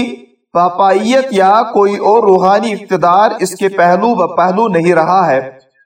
پاپائیت یا کوئی اور روحانی اقتدار اس کے پہلو و پہلو نہیں رہا ہے،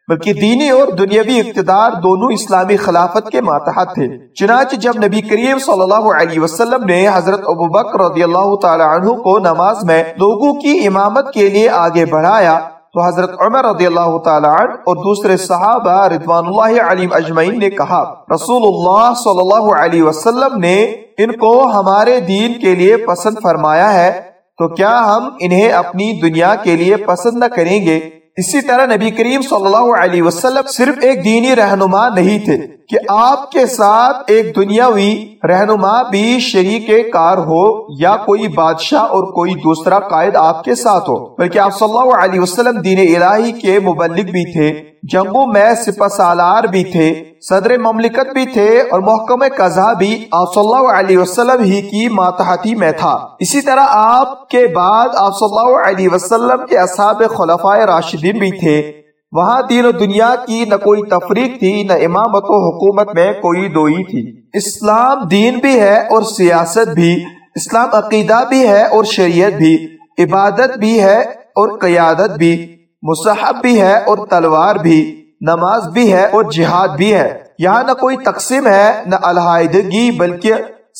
بلکہ دینی اور دنیاوی اقتدار دونوں اسلامی خلافت کے ماتحت تھے۔ چنانچہ جب نبی کریم صلی اللہ علیہ وسلم نے حضرت ابو بکر رضی اللہ تعالی عنہ کو نماز میں لوگوں کی امامت کے لیے آگے بڑھایا تو حضرت عمر رضی اللہ تعالی عنہ اور دوسرے صحابہ رضوان اللہ علیم اجمعین نے کہا رسول اللہ صلی اللہ علیہ وسلم نے ان کو ہمارے دین کے لیے پسند فرمایا ہے، تو کیا ہم انہیں اپنی دنیا کے لیے پسند نہ کریں گے؟ اسی طرح نبی کریم صلی اللہ علیہ وسلم صرف ایک دینی رہنما نہیں تھے۔ کہ آپ کے ساتھ ایک دنیاوی رہنما بھی شریک کار ہو یا کوئی بادشاہ اور کوئی دوسرا قائد آپ کے ساتھ ہو۔ بلکہ آپ صلی اللہ علیہ وسلم دین الہی کے مبلک بھی تھے، جنگوں میں سپہ سالار بھی تھے، صدر مملکت بھی تھے اور محکم قضا بھی آپ صلی اللہ علیہ وسلم ہی کی ماتحتی میں تھا۔ اسی طرح آپ کے بعد آپ صلی اللہ علیہ وسلم کے اصحاب خلفائے راشدین بھی تھے۔ وہاں دین و دنیا کی نہ کوئی تفریق تھی، نہ امامت و حکومت میں کوئی دوئی تھی۔ اسلام دین بھی ہے اور سیاست بھی، اسلام عقیدہ بھی ہے اور شریعت بھی، عبادت بھی ہے اور قیادت بھی مصحب بھی ہے اور تلوار بھی، نماز بھی ہے اور جہاد بھی ہے۔ یہاں نہ کوئی تقسیم ہے، نہ علیحدگی، بلکہ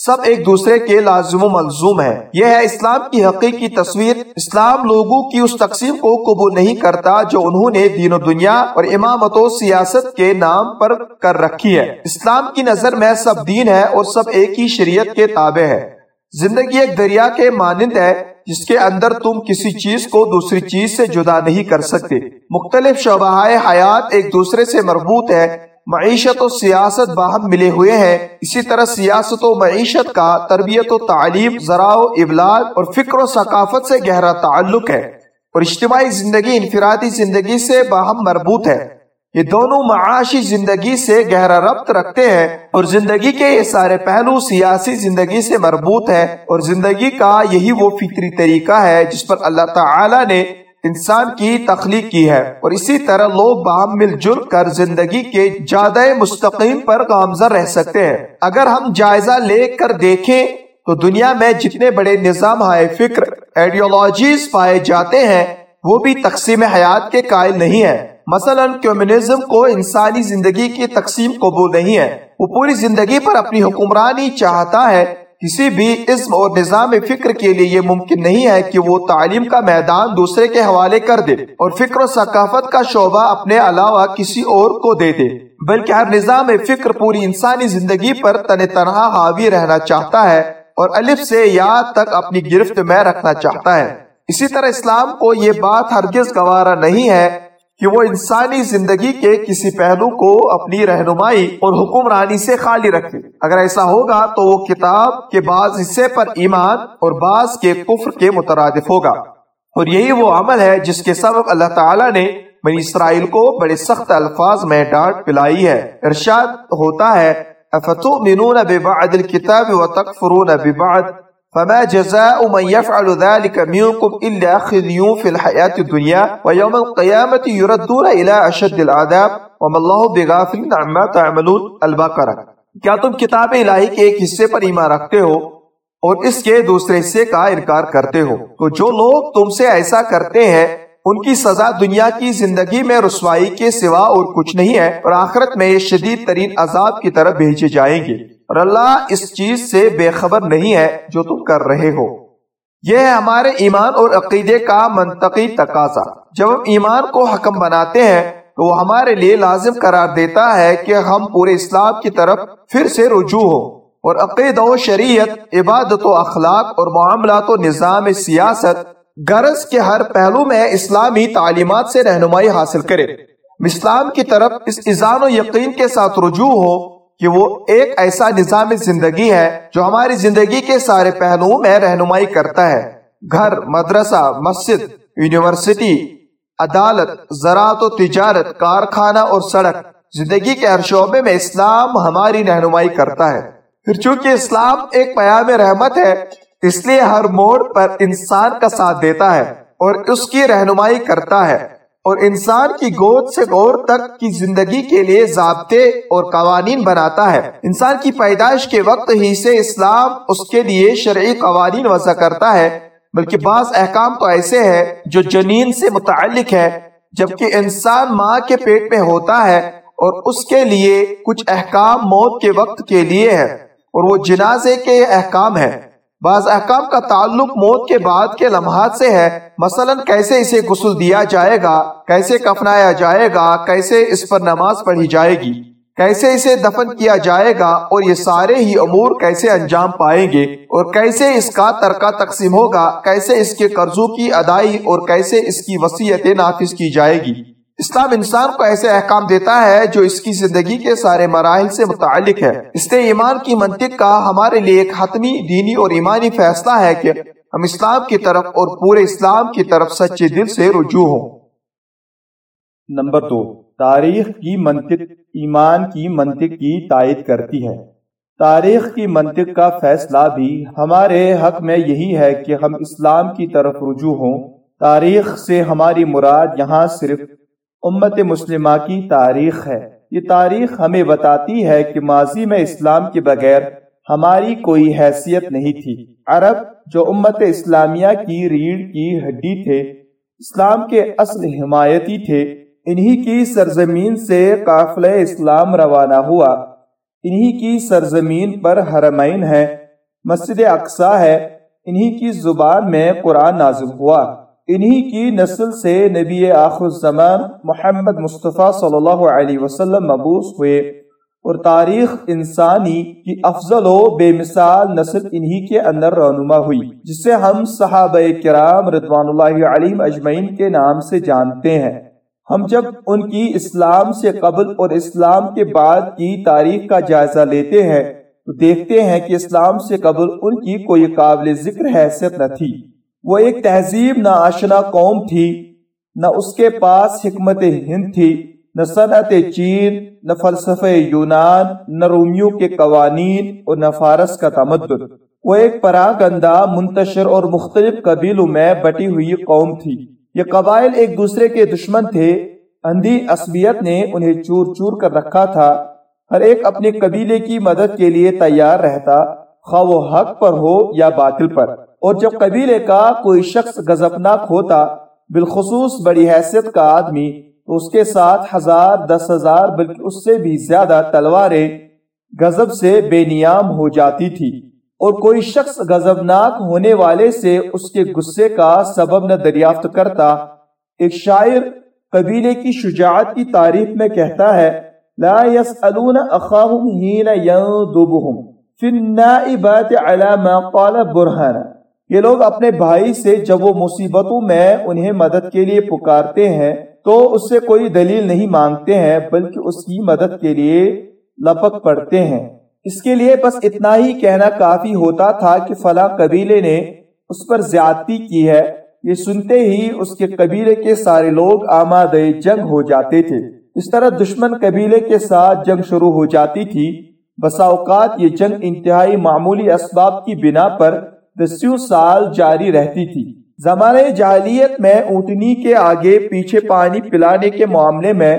سب ایک دوسرے کے لازم و ملزوم ہے یہ ہے اسلام کی حقیقی تصویر۔ اسلام لوگوں کی اس تقسیم کو قبول نہیں کرتا جو انہوں نے دین و دنیا اور امامت و سیاست کے نام پر کر رکھی ہے۔ اسلام کی نظر میں سب دین ہے اور سب ایک ہی شریعت کے تابع ہے زندگی ایک دریا کے مانند ہے، جس کے اندر تم کسی چیز کو دوسری چیز سے جدا نہیں کر سکتے۔ مختلف شعبہ حیات ایک دوسرے سے مربوط ہے معیشت و سیاست باہم ملے ہوئے ہیں۔ اسی طرح سیاست و معیشت کا تربیت و تعلیم ذرا و ابلاغ اور فکر و ثقافت سے گہرا تعلق ہے اور اجتماعی زندگی، انفرادی زندگی سے باہم مربوط ہے۔ یہ دونوں معاشی زندگی سے گہرا ربط رکھتے ہیں اور زندگی کے یہ سارے پہلو سیاسی زندگی سے مربوط ہے اور زندگی کا یہی وہ فکری طریقہ ہے جس پر اللہ تعالی نے انسان کی تخلیق کی ہے اور اسی طرح لوگ باہم مل جل کر زندگی کے جادہ مستقیم پر گامزر رہ سکتے ہیں۔ اگر ہم جائزہ لے کر دیکھیں تو دنیا میں جتنے بڑے نظام ہائے فکر ایڈیولوجیز پائے جاتے ہیں، وہ بھی تقسیم حیات کے قائل نہیں ہے مثلا کمیونزم کو انسانی زندگی کی تقسیم قبول نہیں ہے۔ وہ پوری زندگی پر اپنی حکمرانی چاہتا ہے کسی بھی اسم اور نظام فکر کے لیے یہ ممکن نہیں ہے کہ وہ تعلیم کا میدان دوسرے کے حوالے کر دے اور فکر و ثقافت کا شعبہ اپنے علاوہ کسی اور کو دے دے۔ بلکہ ہر نظام فکر پوری انسانی زندگی پر تن تنہا حاوی رہنا چاہتا ہے اور الف سے یاد تک اپنی گرفت میں رکھنا چاہتا ہے۔ اسی طرح اسلام کو یہ بات ہرگز گوارا نہیں ہے کہ وہ انسانی زندگی کے کسی پہلو کو اپنی رہنمائی اور حکمرانی سے خالی رکھے۔ اگر ایسا ہوگا تو وہ کتاب کے بعض حصے پر ایمان اور بعض کے کفر کے مترادف ہوگا۔ اور یہی وہ عمل ہے جس کے سبب اللہ تعالیٰ نے بنی اسرائیل کو بڑے سخت الفاظ میں ڈانٹ پلائی ہے۔ ارشاد ہوتا ہے، افتؤمنون ببعض الكتاب وتكفرون ببعض؟ فما جزاء من يفعل ذلك منكم إلا خذي في الحياة الدنيا ويوم القيامة يردون إلى أشد العذاب وما الله بغافل عما تعملون. البقرة. کیا تم کتاب الہی کے ایک حصے پر ایمان رکھتے ہو اور اس کے دوسرے حصے کا انکار کرتے ہو؟ تو جو لوگ تم سے ایسا کرتے ہیں، ان کی سزا دنیا کی زندگی میں رسوائی کے سوا اور کچھ نہیں ہے اور آخرت میں یہ شدید ترین عذاب کی طرف بھیجے جائیں گے۔ اور اللہ اس چیز سے بے خبر نہیں ہے جو تم کر رہے ہو۔ یہ ہے ہمارے ایمان اور عقیدے کا منطقی تقاضا۔ جب ہم ایمان کو حکم بناتے ہیں، تو وہ ہمارے لیے لازم قرار دیتا ہے کہ ہم پورے اسلام کی طرف پھر سے رجوع ہو اور عقید و شریعت، عبادت و اخلاق اور معاملات و نظام سیاست غرض کے ہر پہلو میں اسلامی تعلیمات سے رہنمائی حاصل کرے۔ اسلام کی طرف اس ایزان و یقین کے ساتھ رجوع ہو کہ وہ ایک ایسا نظام زندگی ہے جو ہماری زندگی کے سارے پہلوؤں میں رہنمائی کرتا ہے۔ گھر، مدرسہ، مسجد، یونیورسٹی، عدالت، زراعت و تجارت، کارخانہ اور سڑک زندگی کے ہر شعبے میں اسلام ہماری رہنمائی کرتا ہے۔ پھر چونکہ اسلام ایک پیام رحمت ہے، اس لیے ہر موڑ پر انسان کا ساتھ دیتا ہے اور اس کی رہنمائی کرتا ہے۔ اور انسان کی گود سے غور تک کی زندگی کے لیے ضابطے اور قوانین بناتا ہے۔ انسان کی پیدائش کے وقت ہی سے اسلام اس کے لیے شرعی قوانین وضع کرتا ہے، بلکہ بعض احکام تو ایسے ہیں جو جنین سے متعلق ہے جبکہ انسان ماں کے پیٹ میں ہوتا ہے اور اس کے لیے کچھ احکام موت کے وقت کے لیے ہے اور وہ جنازے کے احکام ہے بعض احکام کا تعلق موت کے بعد کے لمحات سے ہے۔ مثلا کیسے اسے غسل دیا جائے گا؟ کیسے کفنایا جائے گا؟ کیسے اس پر نماز پڑھی جائے گی؟ کیسے اسے دفن کیا جائے گا؟ اور یہ سارے ہی امور کیسے انجام پائیں گے؟ اور کیسے اس کا ترکہ تقسیم ہوگا؟ کیسے اس کے قرضوں کی ادائی اور کیسے اس کی وسیعت نافذ کی جائے گی؟ اسلام انسان کو ایسے احکام دیتا ہے جو اس کی زندگی کے سارے مراحل سے متعلق ہے۔ اس نے ایمان کی منطق کا ہمارے لیے ایک حتمی، دینی اور ایمانی فیصلہ ہے کہ ہم اسلام کی طرف اور پورے اسلام کی طرف سچے دل سے رجوع ہوں۔ نمبر دو، تاریخ کی منطق، ایمان کی منطق کی تائید کرتی ہے۔ تاریخ کی منطق کا فیصلہ بھی ہمارے حق میں یہی ہے کہ ہم اسلام کی طرف رجوع ہوں۔ تاریخ سے ہماری مراد یہاں صرف امت مسلمہ کی تاریخ ہے۔ یہ تاریخ ہمیں بتاتی ہے کہ ماضی میں اسلام کے بغیر ہماری کوئی حیثیت نہیں تھی۔ عرب جو امت اسلامیہ کی ریڑھ کی ہڈی تھے، اسلام کے اصل حمایتی تھے۔ انہی کی سرزمین سے قافل اسلام روانہ ہوا۔ انہی کی سرزمین پر حرمین ہے، مسجد اقسا ہے۔ انہی کی زبان میں قرآن نازل ہوا۔ انہی کی نسل سے نبی آخر الزمان محمد مصطفیٰ صلی اللہ علیہ وسلم مبوس ہوئے اور تاریخ انسانی کی افضل و بے مثال نسل انہی کے اندر رونما ہوئی، جسے ہم صحابہ کرام رضوان اللہ علیم اجمعین کے نام سے جانتے ہیں۔ ہم جب ان کی اسلام سے قبل اور اسلام کے بعد کی تاریخ کا جائزہ لیتے ہیں، تو دیکھتے ہیں کہ اسلام سے قبل ان کی کوئی قابل ذکر حیثیت نہ تھی۔ وہ ایک تہذیب نہ آشنا قوم تھی، نہ اس کے پاس حکمت ہند تھی، نہ صنعت چین، نہ فلسفہ یونان، نہ رومیوں کے قوانین اور نہ فارس کا تمدد وہ ایک پراگندہ، منتشر اور مختلف قبیلوں میں بٹی ہوئی قوم تھی۔ یہ قبائل ایک دوسرے کے دشمن تھے۔ اندھی عصبیت نے انہیں چور چور کر رکھا تھا۔ ہر ایک اپنے قبیلے کی مدد کے لیے تیار رہتا، خواہ وہ حق پر ہو یا باطل پر۔ اور جب قبیلے کا کوئی شخص گزبناک ہوتا، بالخصوص بڑی حیثیت کا آدمی، تو اس کے ساتھ ہزار، دس ہزار، بلکہ اس سے بھی زیادہ تلواریں غزب سے بے نیام ہو جاتی تھی۔ اور کوئی شخص غزبناک ہونے والے سے اس کے غصے کا سبب نہ دریافت کرتا۔ ایک شاعر قبیلے کی شجاعت کی تعریف میں کہتا ہے، لا يسألون اخاهم حين ينذبهم في النائبات على ما قال برهان یہ لوگ اپنے بھائی سے جب وہ مصیبتوں میں انہیں مدد کے لیے پکارتے ہیں، تو اس سے کوئی دلیل نہیں مانگتے ہیں، بلکہ اس کی مدد کے لیے لپک پڑتے ہیں۔ اس کے لیے بس اتنا ہی کہنا کافی ہوتا تھا کہ فلاں قبیلے نے اس پر زیادتی کی ہے۔ یہ سنتے ہی اس کے قبیلے کے سارے لوگ آماد جنگ ہو جاتے تھے۔ اس طرح دشمن قبیلے کے ساتھ جنگ شروع ہو جاتی تھی۔ بسا اوقات یہ جنگ انتہائی معمولی اسباب کی بنا پر دسیوں سال جاری رہتی تھی۔ زمانہ جاہلیت میں اونٹنی کے آگے پیچھے پانی پلانے کے معاملے میں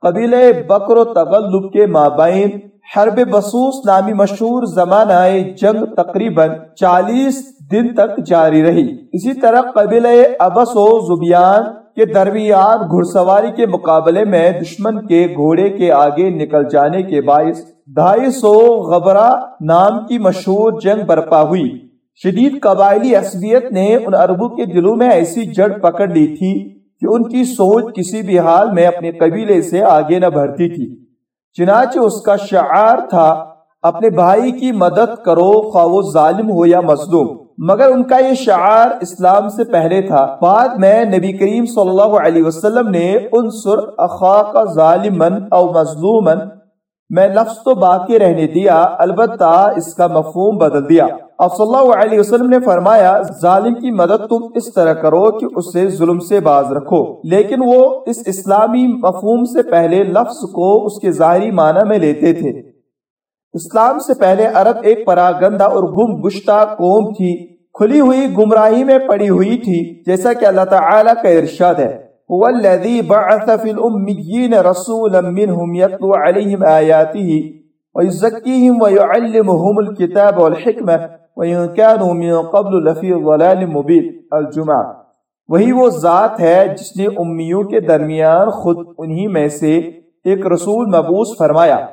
قبیلہ بکر و تغلب کے مابین حرب بسوس نامی مشہور زمانہ جنگ تقریباً چالیس دن تک جاری رہی۔ اسی طرح قبیلہ ابس و زبیان کے درمیان گھڑ سواری کے مقابلے میں دشمن کے گھوڑے کے آگے نکل جانے کے باعث ڈھائی سو غبرہ نام کی مشہور جنگ برپا ہوئی۔ شدید قبائلی عصبیت نے ان عربوں کے دلوں میں ایسی جڑ پکڑ لی تھی کہ ان کی سوچ کسی بھی حال میں اپنے قبیلے سے آگے نہ بڑھتی تھی۔ چنانچہ اس کا شعار تھا، اپنے بھائی کی مدد کرو، خواہ وہ ظالم ہو یا مظلوم۔ مگر ان کا یہ شعار اسلام سے پہلے تھا۔ بعد میں نبی کریم صلی اللہ علیہ وسلم نے انصر اخاق ظالمن او مظلومن میں لفظ تو باقی رہنے دیا، البتہ اس کا مفہوم بدل دیا۔ اب صلی اللہ علیہ وسلم نے فرمایا، ظالم کی مدد تم اس طرح کرو کہ اسے ظلم سے باز رکھو۔ لیکن وہ اس اسلامی مفہوم سے پہلے لفظ کو اس کے ظاہری معنی میں لیتے تھے۔ اسلام سے پہلے عرب ایک پراگندہ اور گم گشتہ قوم تھی۔ کھلی ہوئی گمراہی میں پڑی ہوئی تھی، جیسا کہ اللہ تعالیٰ کا ارشاد ہے۔ هو الذي بعث في الأميين رسولا منهم يتلو عليهم آياته ويزكيهم ويعلمهم الكتاب والحكمة وإن كانوا من قبل لفي ضلال مبين۔ الجمعہ۔ وہی وہ ذات ہے جس نے امیوں کے درمیان خود انہی میں سے ایک رسول مبوس فرمایا،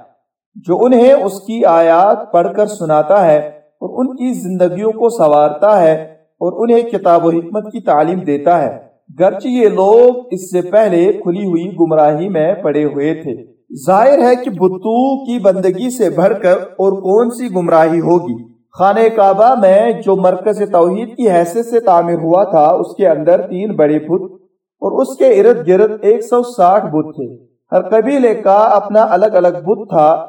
جو انہیں اس کی آیات پڑھ کر سناتا ہے اور ان کی زندگیوں کو سوارتا ہے اور انہیں کتاب و حکمت کی تعلیم دیتا ہے۔ گرچہ یہ لوگ اس سے پہلے کھلی ہوئی گمراہی میں پڑے ہوئے تھے۔ ظاہر ہے کہ بتو کی بندگی سے بڑھ کر اور کون سی گمراہی ہوگی؟ خانہ کعبہ میں جو مرکز توحید کی حیثیت سے تعمیر ہوا تھا، اس کے اندر تین بڑے بت اور اس کے ارد گرد ایک سو ساٹھ بت تھے۔ ہر قبیلے کا اپنا الگ الگ بت تھا،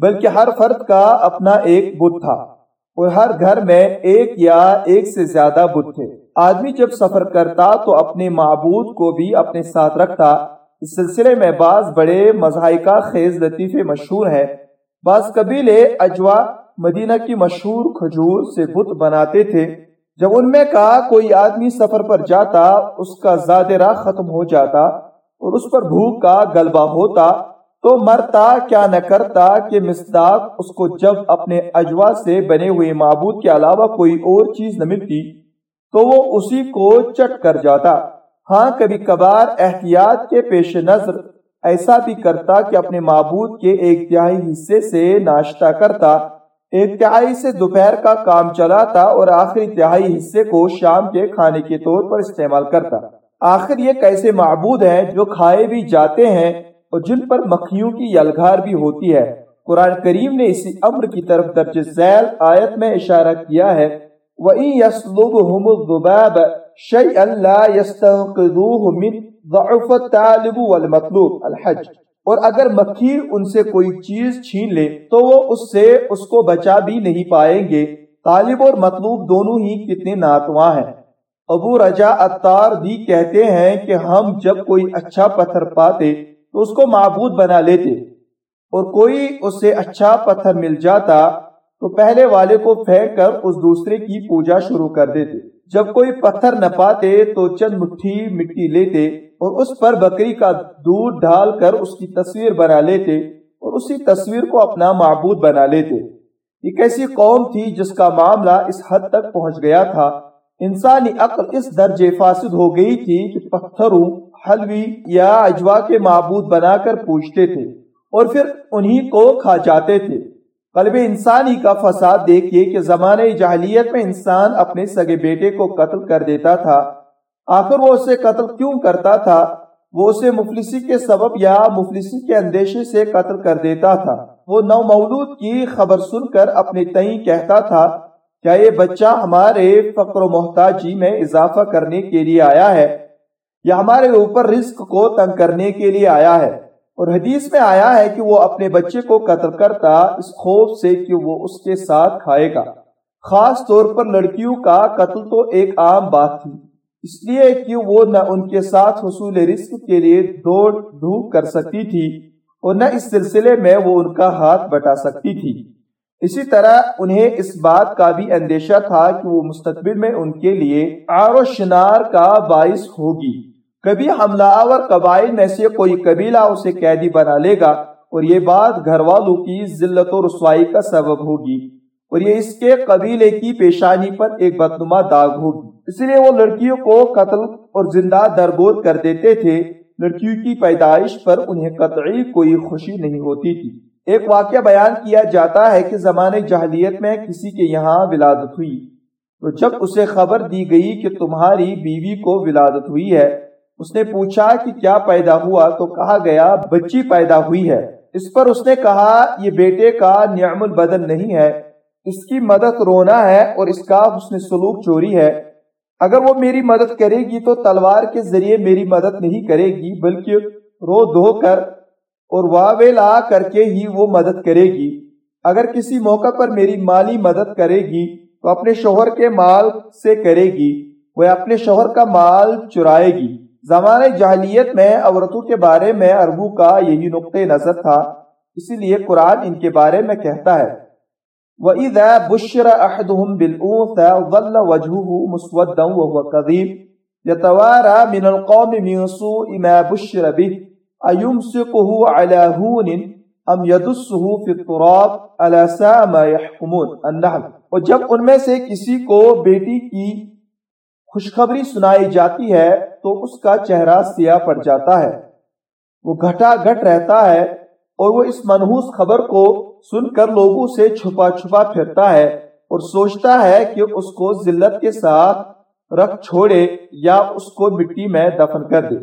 بلکہ ہر فرد کا اپنا ایک بت تھا۔ اور ہر گھر میں ایک یا ایک سے زیادہ بت تھے۔ آدمی جب سفر کرتا تو اپنے معبود کو بھی اپنے ساتھ رکھتا اس سلسلے میں بعض بڑے مذائقہ خیز لطیفے مشہور ہیں۔ بعض قبیلے اجوا مدینہ کی مشہور کھجور سے بت بناتے تھے۔ جب ان میں کا کوئی آدمی سفر پر جاتا، اس کا زیادہ ختم ہو جاتا اور اس پر بھوک کا غلبہ ہوتا، تو مرتا کیا نہ کرتا کہ مصداق اس کو جب اپنے اجوا سے بنے ہوئے معبود کے علاوہ کوئی اور چیز نہ ملتی، تو وہ اسی کو چٹ کر جاتا۔ ہاں کبھی کبھار احتیاط کے پیش نظر ایسا بھی کرتا کہ اپنے معبود کے ایک تہائی حصے سے ناشتہ کرتا، ایک تہائی سے دوپہر کا کام چلاتا اور آخری تہائی حصے کو شام کے کھانے کے طور پر استعمال کرتا۔ آخر یہ کیسے معبود ہیں جو کھائے بھی جاتے ہیں اور جن پر مکھیوں کی یلگار بھی ہوتی ہے۔ قرآن کریم نے اسی امر کی طرف درج ذیل آیت میں اشارہ کیا ہے، وَإِن يَسْلُبْهُمُ الذُّبَابَ شَيْئًا لَا يَسْتَنْقِذُوهُ مِنْ ضَعُفَ التَّالِبُ وَالْمَطْلُوب، الحج. اور اگر مکھی ان سے کوئی چیز چھین لے، تو وہ اس سے اس کو بچا بھی نہیں پائیں گے۔ طالب اور مطلوب دونوں ہی کتنے ناتواں ہیں۔ ابو رجا اتار بھی کہتے ہیں کہ ہم جب کوئی اچھا پتھر پاتے، تو اس کو معبود بنا لیتے۔ اور کوئی اس سے اچھا پتھر مل جاتا، تو پہلے والے کو پھینک کر اس دوسرے کی پوجا شروع کر دیتے۔ جب کوئی پتھر نہ پاتے تو چند مٹھی مٹی لیتے اور اس پر بکری کا دودھ ڈال کر اس کی تصویر بنا لیتے اور اسی تصویر کو اپنا معبود بنا لیتے۔ ایک ایسی قوم تھی جس کا معاملہ اس حد تک پہنچ گیا تھا۔ انسانی عقل اس درجے فاسد ہو گئی تھی کہ پتھروں، حلوی یا اجوا کے معبود بنا کر پوچھتے تھے اور پھر انہی کو کھا جاتے تھے۔ قلب انسانی کا فساد دیکھیے کہ زمانہ جاہلیت میں انسان اپنے سگے بیٹے کو قتل کر دیتا تھا۔ آخر وہ اسے قتل کیوں کرتا تھا؟ وہ اسے مفلسی کے سبب یا مفلسی کے اندیشے سے قتل کر دیتا تھا۔ وہ نو مولود کی خبر سن کر اپنے تئیں کہتا تھا، کیا یہ بچہ ہمارے فقر و محتاجی میں اضافہ کرنے کے لیے آیا ہے؟ یا ہمارے اوپر رزق کو تنگ کرنے کے لیے آیا ہے؟ اور حدیث میں آیا ہے کہ وہ اپنے بچے کو قتل کرتا، اس خوف سے کہ وہ اس کے ساتھ کھائے گا۔ خاص طور پر لڑکیوں کا قتل تو ایک عام بات تھی، اس لیے کہ وہ نہ ان کے ساتھ حصول رزق کے لیے دوڑ دھوپ کر سکتی تھی اور نہ اس سلسلے میں وہ ان کا ہاتھ بٹا سکتی تھی۔ اسی طرح انہیں اس بات کا بھی اندیشہ تھا کہ وہ مستقبل میں ان کے لیے آر و شنار کا باعث ہوگی۔ کبھی حملہ آور قبائل میں سے کوئی قبیلہ اسے قیدی بنا لے گا اور یہ بات گھر والوں کی ذلت و رسوائی کا سبب ہوگی اور یہ اس کے قبیلے کی پیشانی پر ایک بدنما داغ ہوگی۔ اس لیے وہ لڑکیوں کو قتل اور زندہ درگور کر دیتے تھے۔ لڑکیوں کی پیدائش پر انہیں قطعی کوئی خوشی نہیں ہوتی تھی۔ ایک واقعہ بیان کیا جاتا ہے کہ زمانے جہلیت میں کسی کے یہاں ولادت ہوئی۔ تو جب اسے خبر دی گئی کہ تمہاری بیوی کو ولادت ہوئی ہے اس نے پوچھا کہ کیا پیدا ہوا؟ تو کہا، گیا، بچی پیدا ہوئی ہے۔ اس پر اس نے کہا، یہ بیٹے کا نعم البدن نہیں ہے۔ اس کی مدد رونا ہے اور اس کا حسن سلوک چوری ہے۔ اگر وہ میری مدد کرے گی تو تلوار کے ذریعے میری مدد نہیں کرے گی، بلکہ رو دھو کر اور واویلا کر کے ہی وہ مدد کرے گی۔ اگر کسی موقع پر میری مالی مدد کرے گی تو اپنے شوہر کے مال سے کرے گی۔ وہ اپنے شوہر کا مال چرائے گی۔ زمانے جہلیت میں عورتوں کے بارے میں اربو کا یہی نقطۂ نظر تھا اسی لیے قرآن ان کے بارے میں کہتا ہے۔ وَإِذَا بُشِّرَ أَحْدُهُمْ بِالْأُنثَى ظَلَّ وَجْهُهُ مُسْوَدًّا وَهُوَ كَظِيمٌ۔ يَتَوَارَى مِنَ الْقَوْمِ مِنْ سُوءِ مَا بُشِّرَ بِهِ۔ ایمسکہو علی ہون ام یدسہو فی التراب علی ساما یحکمون النحل۔ اور جب ان میں سے کسی کو بیٹی کی خوشخبری سنائی جاتی ہے تو اس کا چہرہ سیاہ پڑ جاتا ہے۔ وہ گھٹا گھٹ رہتا ہے اور وہ اس منحوس خبر کو سن کر لوگوں سے چھپا چھپا پھرتا ہے اور سوچتا ہے کہ اس کو ذلت کے ساتھ رکھ چھوڑے یا اس کو مٹی میں دفن کر دے۔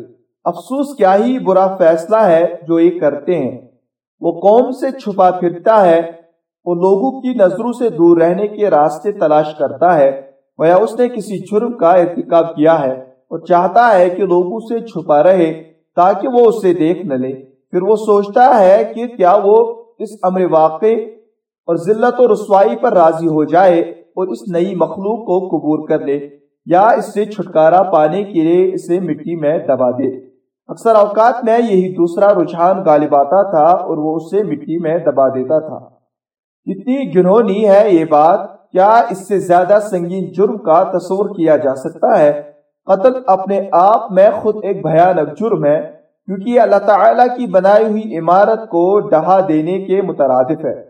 افسوس کیا ہی برا فیصلہ ہے جو یہ کرتے ہیں۔ وہ قوم سے چھپا پھرتا ہے وہ لوگوں کی نظروں سے دور رہنے کے راستے تلاش کرتا ہے۔ یا اس نے کسی جرم کا ارتکاب کیا ہے اور چاہتا ہے کہ لوگوں سے چھپا رہے تاکہ وہ اسے دیکھ نہ لے۔ پھر وہ سوچتا ہے کہ کیا وہ اس امر واقع اور ذلت و رسوائی پر راضی ہو جائے اور اس نئی مخلوق کو قبول کر لے یا اس سے چھٹکارا پانے کے لیے اسے مٹی میں دبا دے۔ اکثر اوقات میں یہی دوسرا رجحان غالب آتا تھا اور وہ اسے مٹی میں دبا دیتا تھا۔ کتنی گنہونی ہے یہ بات۔ کیا اس سے زیادہ سنگین جرم کا تصور کیا جا سکتا ہے؟ قتل اپنے آپ میں خود ایک بھیانک جرم ہے، کیونکہ اللہ تعالیٰ کی بنائی ہوئی عمارت کو ڈہا دینے کے مترادف ہے۔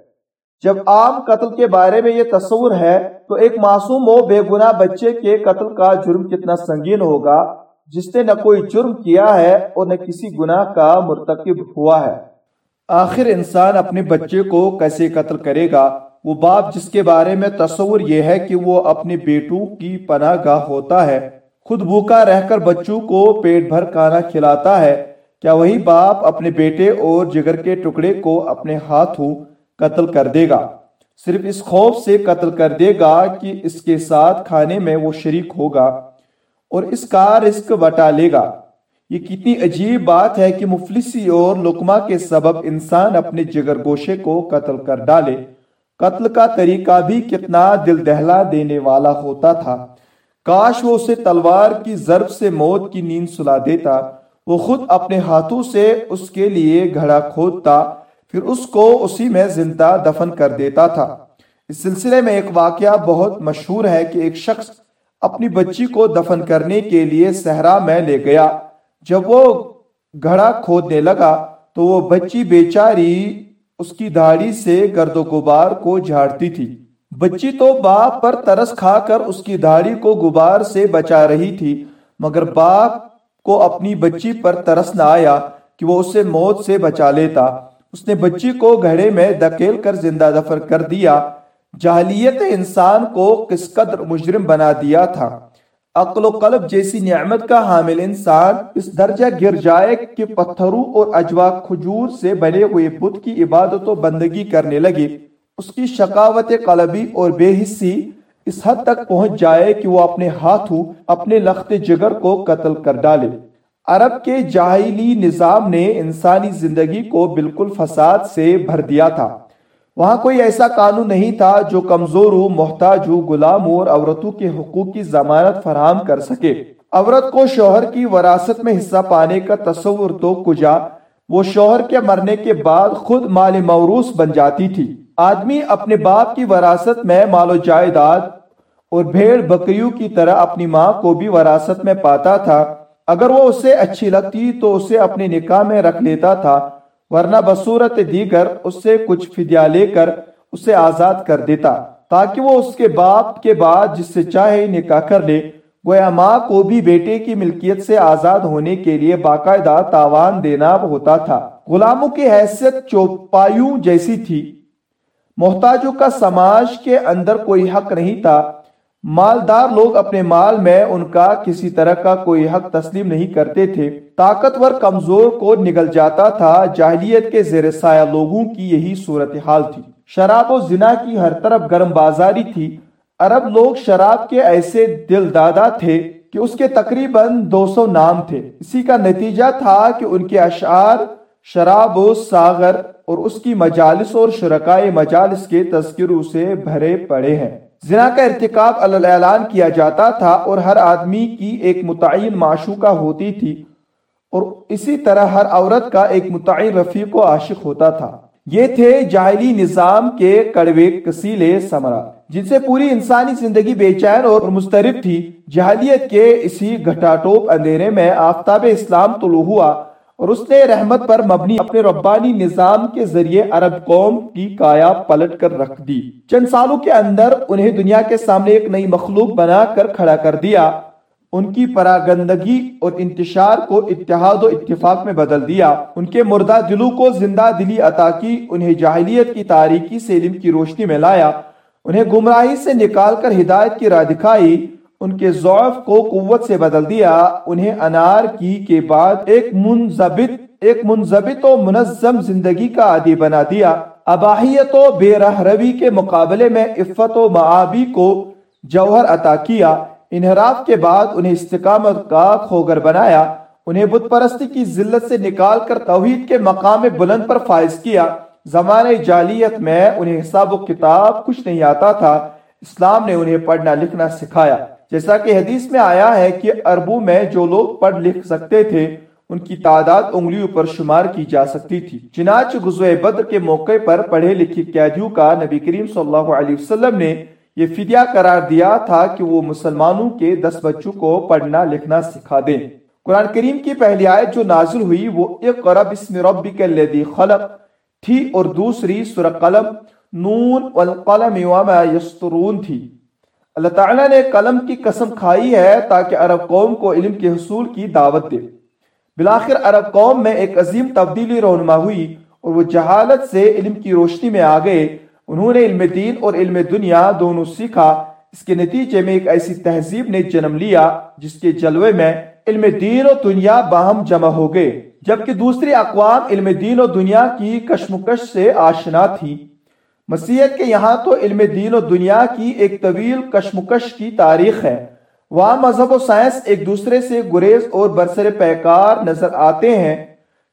جب عام قتل کے بارے میں یہ تصور ہے، تو ایک معصوم و بے گناہ بچے کے قتل کا جرم کتنا سنگین ہوگا، جس نے نہ کوئی جرم کیا ہے اور نہ کسی گناہ کا مرتکب ہوا ہے۔ آخر انسان اپنے بچے کو کیسے قتل کرے گا؟ وہ باپ جس کے بارے میں تصور یہ ہے کہ وہ اپنے بیٹوں کی پناہ گاہ ہوتا ہے، خود بھوکا رہ کر بچوں کو پیٹ بھر کھانا کھلاتا ہے۔ کیا وہی باپ اپنے بیٹے اور جگر کے ٹکڑے کو اپنے ہاتھوں قتل کر دے گا؟ صرف اس خوف سے قتل کر دے گا کہ اس کے ساتھ کھانے میں وہ شریک ہوگا اور اس کا رزق بٹا لے گا۔ یہ کتنی عجیب بات ہے کہ مفلسی اور لکما کے سبب انسان اپنے جگر گوشے کو قتل کر ڈالے۔ قتل کا طریقہ بھی کتنا دل دہلا دینے والا ہوتا تھا۔ کاش وہ اسے تلوار کی ضرب سے موت کی نیند سلا دیتا۔ وہ خود اپنے ہاتھوں سے اس کے لیے گھڑا کھودتا۔ پھر اس کو اسی میں زندہ دفن کر دیتا تھا۔ اس سلسلے میں ایک واقعہ بہت مشہور ہے کہ ایک شخص اپنی بچی کو دفن کرنے کے لیے صحرا میں لے گیا۔ جب وہ گھڑا کھودنے لگا تو وہ بچی بیچاری اس کی داڑھی سے گرد و غبار کو جھاڑتی تھی۔ بچی تو باپ پر ترس کھا کر اس کی داڑھی کو غبار سے بچا رہی تھی، مگر باپ کو اپنی بچی پر ترس نہ آیا کہ وہ اسے موت سے بچا لیتا۔ اس نے بچی کو گھڑے میں دکیل کر زندہ دفن کر دیا۔ جاہلیت انسان کو کس قدر مجرم بنا دیا تھا۔ عقل و قلب جیسی نعمت کا حامل انسان اس درجہ گر جائے کہ پتھروں اور اجوا کھجور سے بنے ہوئے بت کی عبادت و بندگی کرنے لگے۔ اس کی شقاوت قلبی اور بے حصی اس حد تک پہنچ جائے کہ وہ اپنے ہاتھوں اپنے لخت جگر کو قتل کر ڈالے۔ عرب کے جاہلی نظام نے انسانی زندگی کو بالکل فساد سے بھر دیا تھا۔ وہاں کوئی ایسا قانون نہیں تھا جو کمزور ہو، محتاج ہو، غلام اور عورتوں کے حقوق کی ضمانت فراہم کر سکے۔ عورت کو شوہر کی وراثت میں حصہ پانے کا تصور تو کجا، وہ شوہر کے مرنے کے بعد خود مال موروث بن جاتی تھی۔ آدمی اپنے باپ کی وراثت میں مال و جائیداد اور بھیڑ بکریوں کی طرح اپنی ماں کو بھی وراثت میں پاتا تھا۔ اگر وہ اسے اچھی لگتی تو اسے اپنے نکاح میں رکھ لیتا تھا۔ ورنہ بصورت دیگر اس سے کچھ فدیہ لے کر اسے آزاد کر دیتا، تاکہ وہ اس کے باپ کے بعد جس سے چاہے نکاح کر لے۔ گویا ماں کو بھی بیٹے کی ملکیت سے آزاد ہونے کے لیے باقاعدہ تاوان دینا ہوتا تھا۔ غلاموں کی حیثیت چوپایوں جیسی تھی۔ محتاجوں کا سماج کے اندر کوئی حق نہیں تھا۔ مالدار لوگ اپنے مال میں ان کا کسی طرح کا کوئی حق تسلیم نہیں کرتے تھے۔ طاقتور کمزور کو نگل جاتا تھا۔ جاہلیت کے زیر سایہ لوگوں کی یہی صورتحال تھی۔ شراب و زنا کی ہر طرف گرم بازاری تھی۔ عرب لوگ شراب کے ایسے دل دادا تھے کہ اس کے تقریباً دو سو نام تھے۔ اسی کا نتیجہ تھا کہ ان کے اشعار شراب و ساغر اور اس کی مجالس اور شرکائے مجالس کے تذکروں سے بھرے پڑے ہیں۔ زنا کا ارتکاب اعلان کیا جاتا تھا اور ہر آدمی کی ایک متعین معشوقہ ہوتی تھی اور اسی طرح ہر عورت کا ایک متعین رفیق و عاشق ہوتا تھا۔ یہ تھے جاہلی نظام کے کڑوے کسیلے سمرا جن سے پوری انسانی زندگی بے چین اور مسترب تھی۔ جہلیت کے اسی گھٹاٹوپ اندھیرے میں آفتاب اسلام طلوع ہوا۔ اور اس نے رحمت پر مبنی اپنے ربانی نظام کے ذریعے عرب قوم کی کایا پلٹ کر رکھ دی۔ چند سالوں کے اندر انہیں دنیا کے سامنے ایک نئی مخلوق بنا کر کھڑا کر دیا۔ ان کی پراگندگی اور انتشار کو اتحاد و اتفاق میں بدل دیا۔ ان کے مردہ دلوں کو زندہ دلی عطا کی، انہیں جاہلیت کی تاریکی سے علم کی روشنی میں لایا۔ انہیں گمراہی سے نکال کر ہدایت کی راہ دکھائی۔ ان کے ضعف کو قوت سے بدل دیا انہیں انار کی کے بعد ایک منضبط ایک منضبط و منظم زندگی کا عادی بنا دیا۔ اباہیت و بے رہ روی کے مقابلے میں عفت و معابی کو جوہر عطا کیا۔ انحراف کے بعد انہیں استقامت کا کھوگر بنایا۔ انہیں بت پرستی کی ذلت سے نکال کر توحید کے مقام بلند پر فائز کیا۔ زمانے جالیت میں انہیں حساب و کتاب کچھ نہیں آتا تھا۔ اسلام نے انہیں پڑھنا لکھنا سکھایا۔ جیسا کہ حدیث میں آیا ہے کہ عربوں میں جو لوگ پڑھ لکھ سکتے تھے، ان کی تعداد انگلیوں پر شمار کی جا سکتی تھی۔ چنانچہ غزوہ بدر کے موقع پر پڑھے لکھے قیدیوں کا نبی کریم صلی اللہ علیہ وسلم نے یہ فدیہ قرار دیا تھا کہ وہ مسلمانوں کے دس بچوں کو پڑھنا، لکھنا سکھا دیں۔ قرآن کریم کی پہلی آیت جو نازل ہوئی، وہ اقرا بسم ربک الذی خلق، تھی اور دوسری سورہ قلم، نون والقلم وما یسترون تھی۔ اللہ تعالیٰ نے قلم کی قسم کھائی ہے تاکہ عرب قوم کو علم کے حصول کی دعوت دے۔ بلاخر عرب قوم میں ایک عظیم تبدیلی رونما ہوئی اور وہ جہالت سے علم کی روشنی میں آ گئے۔ انہوں نے علم دین اور علم دنیا دونوں سیکھا۔ اس کے نتیجے میں ایک ایسی تہذیب نے جنم لیا جس کے جلوے میں علم دین اور دنیا باہم جمع ہو گئے۔ جبکہ دوسری اقوام علم دین اور دنیا کی کشمکش سے آشنا تھی مسیحیت کے یہاں تو علم دین و دنیا کی ایک طویل کشمکش کی تاریخ ہے۔ وہاں مذہب و سائنس ایک دوسرے سے گریز اور برسر پیکار نظر آتے ہیں۔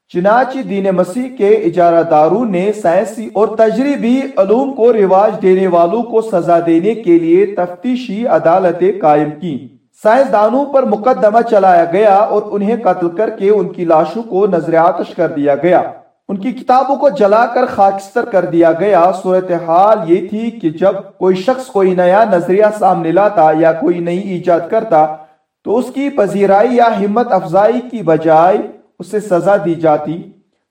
چنانچہ دین مسیح کے اجارہ داروں نے سائنسی اور تجربی علوم کو رواج دینے والوں کو سزا دینے کے لیے تفتیشی عدالتیں قائم کی سائنسدانوں پر مقدمہ چلایا گیا اور انہیں قتل کر کے ان کی لاشوں کو نظر آتش کر دیا گیا۔ ان کی کتابوں کو جلا کر خاکستر کر دیا گیا۔ صورتحال یہ تھی کہ جب کوئی شخص کوئی نیا نظریہ سامنے لاتا یا کوئی نئی ایجاد کرتا، تو اس کی پذیرائی یا ہمت افزائی کی بجائے اسے سزا دی جاتی،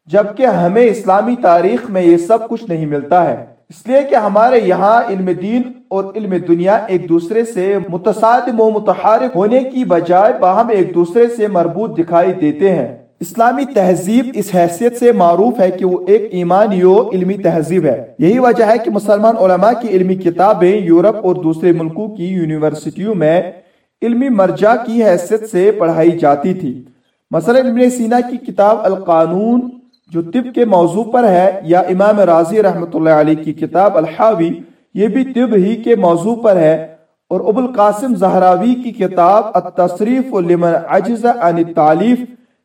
جبکہ ہمیں اسلامی تاریخ میں یہ سب کچھ نہیں ملتا ہے۔ اس لیے کہ ہمارے یہاں علم دین اور علم دنیا ایک دوسرے سے متصادم و متحرک ہونے کی بجائے باہم ایک دوسرے سے مربوط دکھائی دیتے ہیں۔ اسلامی تہذیب اس حیثیت سے معروف ہے کہ وہ ایک ایمانی و علمی تہذیب ہے۔ یہی وجہ ہے کہ مسلمان علماء کی علمی کتابیں یورپ اور دوسرے ملکوں کی یونیورسٹیوں میں علمی مرجع کی حیثیت سے پڑھائی جاتی تھی۔ مثلا ابن سینا کی کتاب القانون، جو طب کے موضوع پر ہے، یا امام راضی رحمۃ اللہ علیہ کی کتاب الحاوی، یہ بھی طب ہی کے موضوع پر ہے۔ اور ابو القاسم زہراوی کی کتاب التصریف لمن عجز عن التعلیف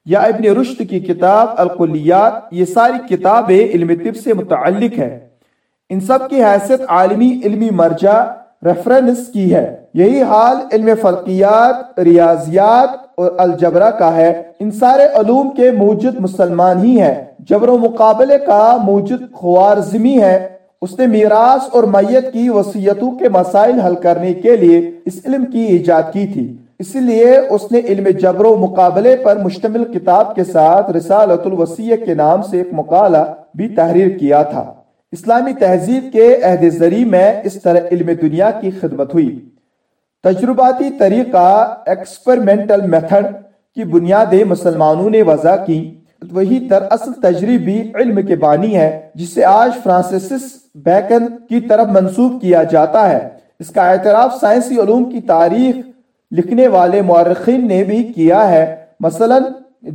یا ابن رشد کی کتاب القلیات یہ ساری کتابیں علم طب سے متعلق ہے ان سب کی حیثیت عالمی علمی مرجع ریفرنس کی ہے۔ یہی حال علم فلقیات، ریاضیات اور الجبرہ کا ہے۔ ان سارے علوم کے موجد مسلمان ہی ہیں۔ جبر و مقابلے کا موجد خوارزمی ہے۔ اس نے میراث اور میت کی وصیتوں کے مسائل حل کرنے کے لیے اس علم کی ایجاد کی تھی۔ اس لیے اس نے علم جبر و مقابلے پر مشتمل کتاب کے ساتھ رسالت الوسیع کے نام سے ایک مقالہ بھی تحریر کیا تھا۔ اسلامی تہذیب کے عہد ذریع میں اس طرح علم دنیا کی خدمت ہوئی۔ تجرباتی طریقہ ایکسپرمنٹل میتھڈ کی بنیادیں مسلمانوں نے وضع کی وہی در اصل تجربی علم کے بانی ہے، جسے آج فرانسسس بیکن کی طرف منسوب کیا جاتا ہے۔ اس کا اعتراف سائنسی علوم کی تاریخ لکھنے والے مورخین نے بھی کیا ہے۔ مثلا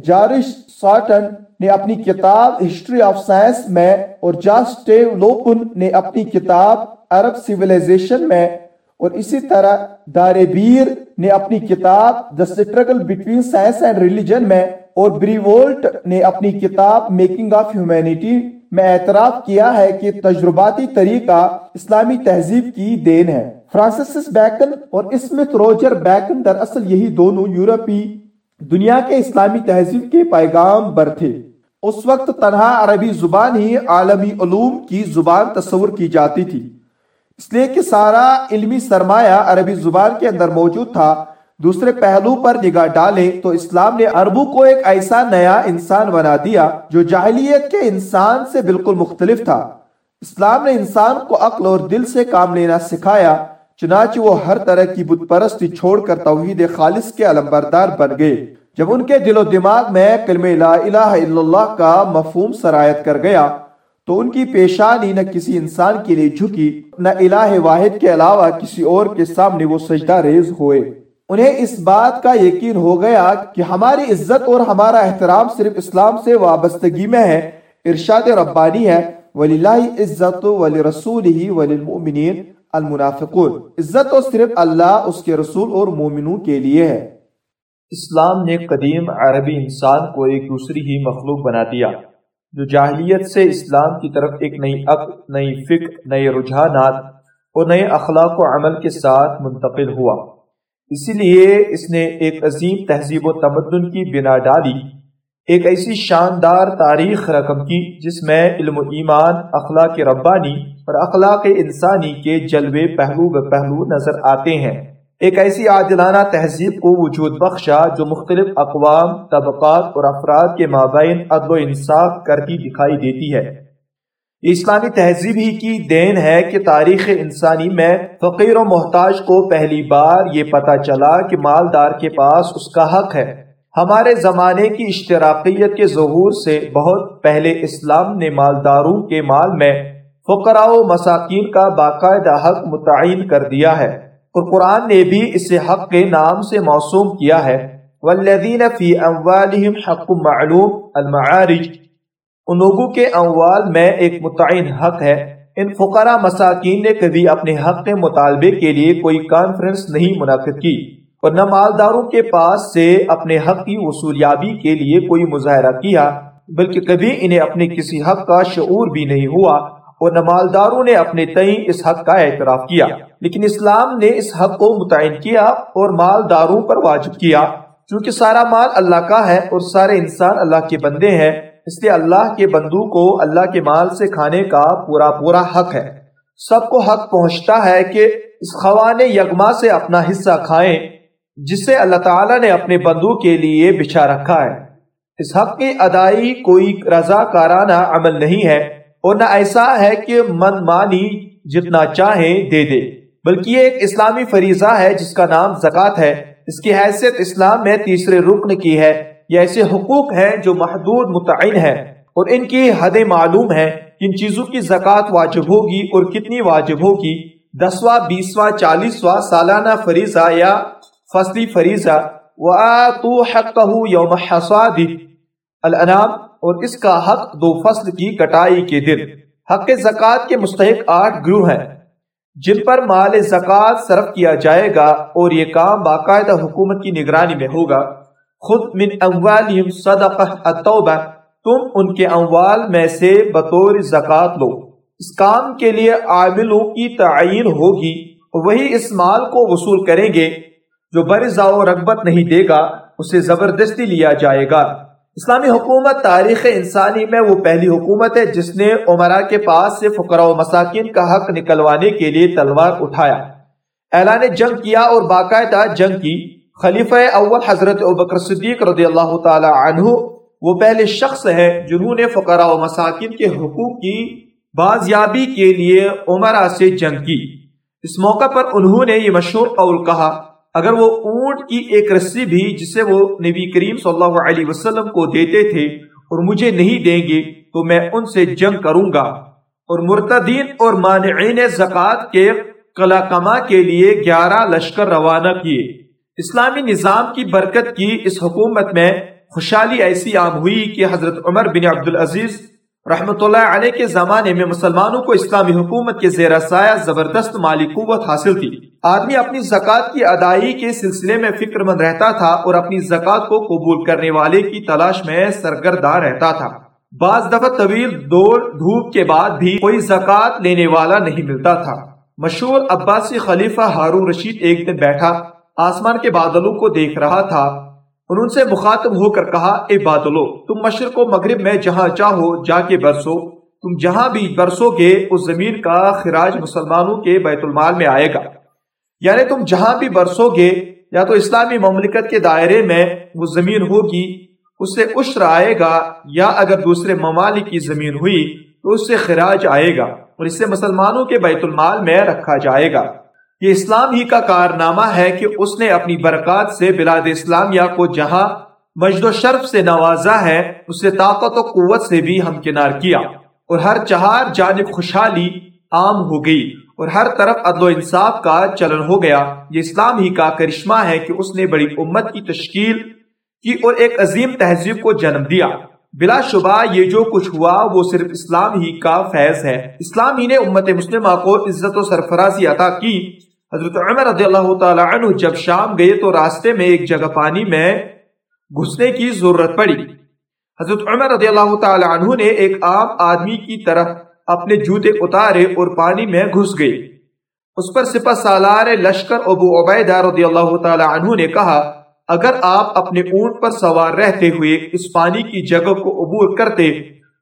جارش سارٹن نے اپنی کتاب ہسٹری آف سائنس میں اور جاسٹیو لوپن نے اپنی کتاب عرب سیولیزیشن میں اور اسی طرح دار بیر نے اپنی کتاب the struggle between science and religion میں اور بریوولٹ نے اپنی کتاب میکنگ آف ہیومینٹی میں اعتراف کیا ہے کہ تجرباتی طریقہ اسلامی تہذیب کی دین ہے۔ فرانسس بیکن اور اسمت روجر بیکن دراصل یہی دونوں یورپی دنیا کے اسلامی تہذیب کے پیغام بر تھے۔ اس وقت تنہا عربی زبان ہی عالمی علوم کی زبان تصور کی جاتی تھی۔ اس لیے کہ سارا علمی سرمایہ عربی زبان کے اندر موجود تھا۔ دوسرے پہلو پر نگاہ ڈالیں تو اسلام نے عربوں کو ایک ایسا نیا انسان بنا دیا جو جاہلیت کے انسان سے بالکل مختلف تھا۔ اسلام نے انسان کو عقل اور دل سے کام لینا سکھایا۔ چنانچہ وہ ہر طرح کی بت پرستی چھوڑ کر توحید خالص کے علمبردار بن گئے۔ جب ان کے دل و دماغ میں کلمہ لا الہ الا اللہ کا مفہوم سرایت کر گیا، تو ان کی پیشانی نہ کسی انسان کے لیے جھکی، نہ الہ واحد کے علاوہ کسی اور کے سامنے وہ سجدہ ریز ہوئے۔ انہیں اس بات کا یقین ہو گیا کہ ہماری عزت اور ہمارا احترام صرف اسلام سے وابستگی میں ہے، ارشاد ربانی ہے، وَلِلَّهِ عزت وَلِرَسُولِهِ وَلِلْمُؤْمِنِينَ۔ المنافقون۔ عزت تو صرف اللہ، اس کے رسول اور مومنوں کے لیے ہے۔ اسلام نے قدیم عربی انسان کو ایک دوسری ہی مخلوق بنا دیا، جو جاہلیت سے اسلام کی طرف ایک نئی عقل، نئی فکر، نئے رجحانات اور نئے اخلاق و عمل کے ساتھ منتقل ہوا۔ اسی لیے اس نے ایک عظیم تہذیب و تمدن کی بنا ڈالی۔ ایک ایسی شاندار تاریخ رقم کی جس میں علم و ایمان، اخلاق ربانی اور اخلاق انسانی کے جلوے پہلو و پہلو نظر آتے ہیں۔ ایک ایسی عادلانہ تہذیب کو وجود بخشا جو مختلف اقوام، طبقات اور افراد کے مابین عدل و انصاف کرتی دکھائی دیتی ہے۔ اسلامی تہذیب ہی کی دین ہے کہ تاریخ انسانی میں فقیر و محتاج کو پہلی بار یہ پتا چلا کہ مالدار کے پاس اس کا حق ہے۔ ہمارے زمانے کی اشتراکیت کے ظہور سے بہت پہلے اسلام نے مالداروں کے مال میں فقراء و مساکین کا باقاعدہ حق متعین کر دیا ہے اور قرآن نے بھی اسے حق کے نام سے موسوم کیا ہے۔ والذین فی اموالہم حق معلوم المعارج۔ ان لوگوں کے اموال میں ایک متعین حق ہے۔ ان فقراء مساکین نے کبھی اپنے حق کے مطالبے کے لیے کوئی کانفرنس نہیں منعقد کی۔ اور نہ مالداروں کے پاس سے اپنے حق کی وصولیابی کے لیے کوئی مظاہرہ کیا، بلکہ کبھی انہیں اپنے کسی حق کا شعور بھی نہیں ہوا اور نمالداروں نے اپنے تئیں اس حق کا اعتراف کیا۔ لیکن اسلام نے اس حق کو متعین کیا اور مالداروں پر واجب کیا۔ چونکہ سارا مال اللہ کا ہے اور سارے انسان اللہ کے بندے ہیں، اس لیے اللہ کے بندو کو اللہ کے مال سے کھانے کا پورا پورا حق ہے۔ سب کو حق پہنچتا ہے کہ اس خوان یگما سے اپنا حصہ کھائیں۔ جسے اللہ تعالیٰ نے اپنے بندو کے لیے بچھا رکھا ہے۔ اس حق کی ادائی کوئی رضا کارانہ عمل نہیں ہے اور نہ ایسا ہے کہ من مانی جتنا چاہے دے دے، بلکہ یہ ایک اسلامی فریضہ ہے جس کا نام زکوٰۃ ہے۔ اس کی حیثیت اسلام میں تیسرے رکن کی ہے یہ ایسے حقوق ہیں جو محدود متعین ہے اور ان کی حدیں معلوم ہیں۔ کن چیزوں کی زکوٰۃ واجب ہوگی اور کتنی واجب ہوگی؟ دسواں، بیسواں، چالیسواں سالانہ فریضہ یا فصلی فریضہ وَآتُوا حَقَّهُ يَوْمَ حَصَادِ الانام اور اس کا حق دو فصل کی کٹائی کے دن۔ حق زکوٰۃ کے مستحق آٹھ گروہ ہیں، جن پر مال زکوٰۃ صرف کیا جائے گا اور یہ کام باقاعدہ حکومت کی نگرانی میں ہوگا۔ خود من اموالہم صدقہ التوبہ، تم ان کے اموال میں سے بطور زکوٰۃ لو۔ اس کام کے لیے عاملوں کی تعین ہوگی، وہی اس مال کو وصول کریں گے۔ جو برزا و رغبت نہیں دے گا، اسے زبردستی لیا جائے گا۔ اسلامی حکومت تاریخ انسانی میں وہ پہلی حکومت ہے جس نے عمرہ کے پاس سے فقراء و مساکین کا حق نکلوانے کے لیے تلوار اٹھایا۔ اعلان جنگ کیا اور باقاعدہ جنگ کی۔ خلیفہ اول حضرت ابکر صدیق رضی اللہ تعالی عنہ وہ پہلے شخص ہے جنہوں نے فقراء و مساکین کے حقوق کی بازیابی کے لیے عمرہ سے جنگ کی۔ اس موقع پر انہوں نے یہ مشہور قول کہا اگر وہ اونٹ کی ایک رسی بھی جسے وہ نبی کریم صلی اللہ علیہ وسلم کو دیتے تھے اور مجھے نہیں دیں گے، تو میں ان سے جنگ کروں گا۔ اور مرتدین اور مانعین زکوٰۃ کے قلع کما کے لیے گیارہ لشکر روانہ کیے۔ اسلامی نظام کی برکت کی اس حکومت میں خوشحالی ایسی عام ہوئی کہ حضرت عمر بن عبدالعزیز رحمت اللہ علیہ کے زمانے میں مسلمانوں کو اسلامی حکومت کے زیر سایہ زبردست مالی قوت حاصل تھی۔ آدمی اپنی زکوٰۃ کی ادائیگی کے سلسلے میں فکر مند رہتا تھا اور اپنی زکوٰۃ کو قبول کرنے والے کی تلاش میں سرگردہ رہتا تھا۔ بعض دفعہ طویل دوڑ دھوپ کے بعد بھی کوئی زکوٰۃ لینے والا نہیں ملتا تھا۔ مشہور عباسی خلیفہ ہارون رشید ایک دن بیٹھا، آسمان کے بادلوں کو دیکھ رہا تھا۔ ان سے مخاطب ہو کر کہا، اے بادلو، تم مشرق و مغرب میں جہاں چاہو جا کے برسو۔ تم جہاں بھی برسو گے، اس زمین کا خراج مسلمانوں کے بیت المال میں آئے گا۔ یعنی تم جہاں بھی برسو گے، یا تو اسلامی مملکت کے دائرے میں وہ زمین ہوگی، اس سے عشر آئے گا، یا اگر دوسرے ممالک کی زمین ہوئی، تو اس سے خراج آئے گا اور اس سے مسلمانوں کے بیت المال میں رکھا جائے گا۔ یہ اسلام ہی کا کارنامہ ہے کہ اس نے اپنی برکات سے بلاد اسلامیہ کو جہاں مجد و شرف سے نوازا ہے، اس سے طاقت و قوت سے بھی ہمکنار کیا اور ہر چہار جانب خوشحالی عام ہو گئی اور ہر طرف عدل و انصاف کا چلن ہو گیا۔ یہ اسلام ہی کا کرشمہ ہے کہ اس نے بڑی امت کی تشکیل کی اور ایک عظیم تہذیب کو جنم دیا۔ بلا شبہ یہ جو کچھ ہوا، وہ صرف اسلام ہی کا فیض ہے۔ اسلام ہی نے امت مسلمہ کو عزت و سرفرازی عطا کی۔ حضرت عمر رضی اللہ تعالی عنہ جب شام گئے تو راستے میں ایک جگہ پانی میں گھسنے کی ضرورت پڑی۔ حضرت عمر رضی اللہ تعالی عنہ نے ایک عام آدمی کی طرف اپنے جوتے اتارے اور پانی میں گھس گئے اس پر سپہ سالار لشکر ابو عبیدہ رضی اللہ تعالی عنہ نے کہا، اگر آپ اپنے اونٹ پر سوار رہتے ہوئے اس پانی کی جگہ کو عبور کرتے،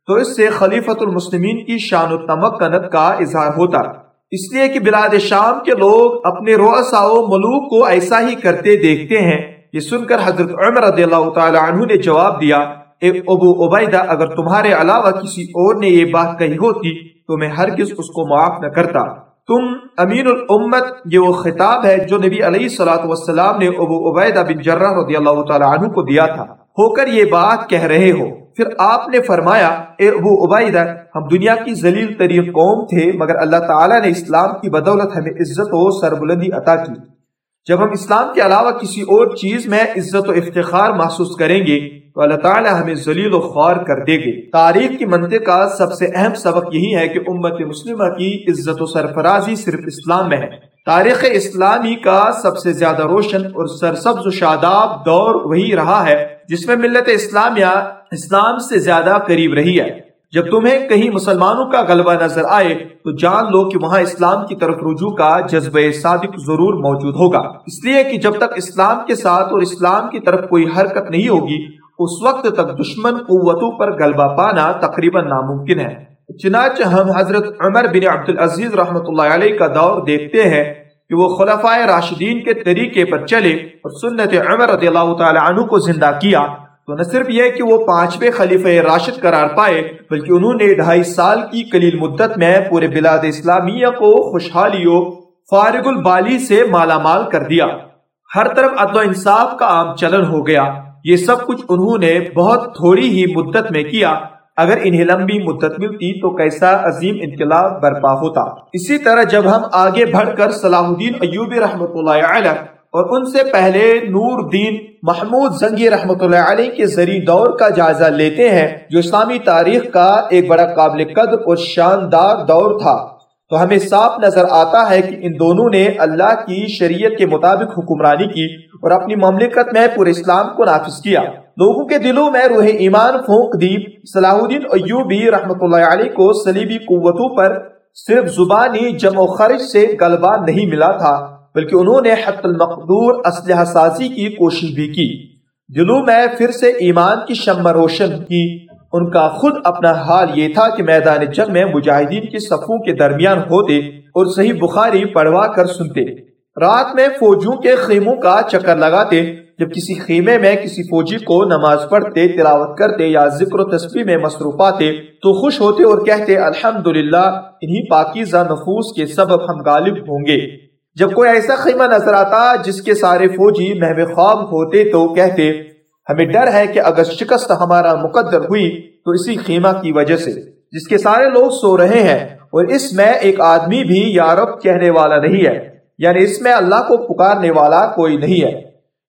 تو اس سے خلیفت المسلمین کی شان و تمکنت کا اظہار ہوتا۔ اس لیے کہ بلاد شام کے لوگ اپنے رؤسا و ملوک کو ایسا ہی کرتے دیکھتے ہیں۔ یہ سن کر حضرت عمر رضی اللہ تعالی عنہ نے جواب دیا، اے ابو عبیدہ، اگر تمہارے علاوہ کسی اور نے یہ بات کہی ہوتی تو میں ہرگز اس کو معاف نہ کرتا۔ تم امین الامت، یہ وہ خطاب ہے جو نبی علیہ الصلوۃ والسلام نے ابو عبیدہ بن جرہ رضی اللہ تعالی عنہ کو دیا تھا۔ ہو کر یہ بات کہہ رہے ہو۔ پھر آپ نے فرمایا، اے ابو عبیدہ، ہم دنیا کی ذلیل ترین قوم تھے، مگر اللہ تعالیٰ نے اسلام کی بدولت ہمیں عزت و سربلندی عطا کی۔ جب ہم اسلام کے علاوہ کسی اور چیز میں عزت و افتخار محسوس کریں گے، تو اللہ تعالیٰ ہمیں ذلیل و خوار کر دے گے۔ تاریخ کی منطق کا سب سے اہم سبق یہی ہے کہ امت مسلمہ کی عزت و سرفرازی صرف اسلام میں ہے۔ تاریخ اسلامی کا سب سے زیادہ روشن اور سرسبز و شاداب دور وہی رہا ہے، جس میں ملت اسلامیہ اسلام سے زیادہ قریب رہی ہے۔ جب تمہیں کہیں مسلمانوں کا غلبہ نظر آئے، تو جان لو کہ وہاں اسلام کی طرف رجوع کا جذبہ صادق ضرور موجود ہوگا۔ اس لیے کہ جب تک اسلام کے ساتھ اور اسلام کی طرف کوئی حرکت نہیں ہوگی، اس وقت تک دشمن قوتوں پر غلبہ پانا تقریباً ناممکن ہے۔ چنانچہ ہم حضرت عمر بن عبدالعزیز رحمۃ اللہ علیہ کا دور دیکھتے ہیں کہ وہ خلفائے راشدین کے طریقے پر چلے اور سنت عمر رضی اللہ تعالی عنہ کو زندہ کیا۔ تو نہ صرف یہ کہ وہ پانچویں خلیفہ راشد قرار پائے، بلکہ انہوں نے ڈھائی سال کی قلیل مدت میں پورے بلاد اسلامیہ کو خوشحالی و فارغ البالی سے مالا مال کر دیا۔ ہر طرف عدل و انصاف کا عام چلن ہو گیا۔ یہ سب کچھ انہوں نے بہت تھوڑی ہی مدت میں کیا۔ اگر انہیں لمبی مدت ملتی تو کیسا عظیم انقلاب برپا ہوتا۔ اسی طرح جب ہم آگے بڑھ کر صلاح الدین ایوبی رحمۃ اللہ علیہ اور ان سے پہلے نور دین محمود زنگی رحمت اللہ علیہ کے ذریع دور کا جائزہ لیتے ہیں، جو اسلامی تاریخ کا ایک بڑا قابل قدر اور شاندار دور تھا۔ تو ہمیں صاف نظر آتا ہے کہ ان دونوں نے اللہ کی شریعت کے مطابق حکمرانی کی اور اپنی مملکت میں پورے اسلام کو نافذ کیا۔ لوگوں کے دلوں میں روح ایمان پھونک دی۔ صلاح الدین ایوبی رحمت اللہ علیہ کو سلیبی قوتوں پر صرف زبانی جمع و خرچ سے غلبہ نہیں ملا تھا۔ بلکہ انہوں نے حت المقدور اسلحہ سازی کی کوشش بھی کی۔ دلوں میں پھر سے ایمان کی شمع روشن کی۔ ان کا خود اپنا حال یہ تھا کہ میدان جنگ میں مجاہدین کی صفوں کے درمیان ہوتے اور صحیح بخاری پڑھوا کر سنتے۔ رات میں فوجوں کے خیموں کا چکر لگاتے، جب کسی خیمے میں کسی فوجی کو نماز پڑھتے، تلاوت کرتے یا ذکر و تسبیح میں مصروف آتے تو خوش ہوتے اور کہتے، الحمدللہ، انہی پاکیزہ نفوس کے سبب ہم غالب ہوں گے۔ جب کوئی ایسا خیمہ نظر آتا جس کے سارے فوجی محو خواب ہوتے تو کہتے ہمیں ڈر ہے کہ اگر شکست ہمارا مقدر ہوئی تو اسی خیمہ کی وجہ سے۔ جس کے سارے لوگ سو رہے ہیں اور اس میں ایک آدمی بھی یارب کہنے والا نہیں ہے یعنی اس میں اللہ کو پکارنے والا کوئی نہیں ہے۔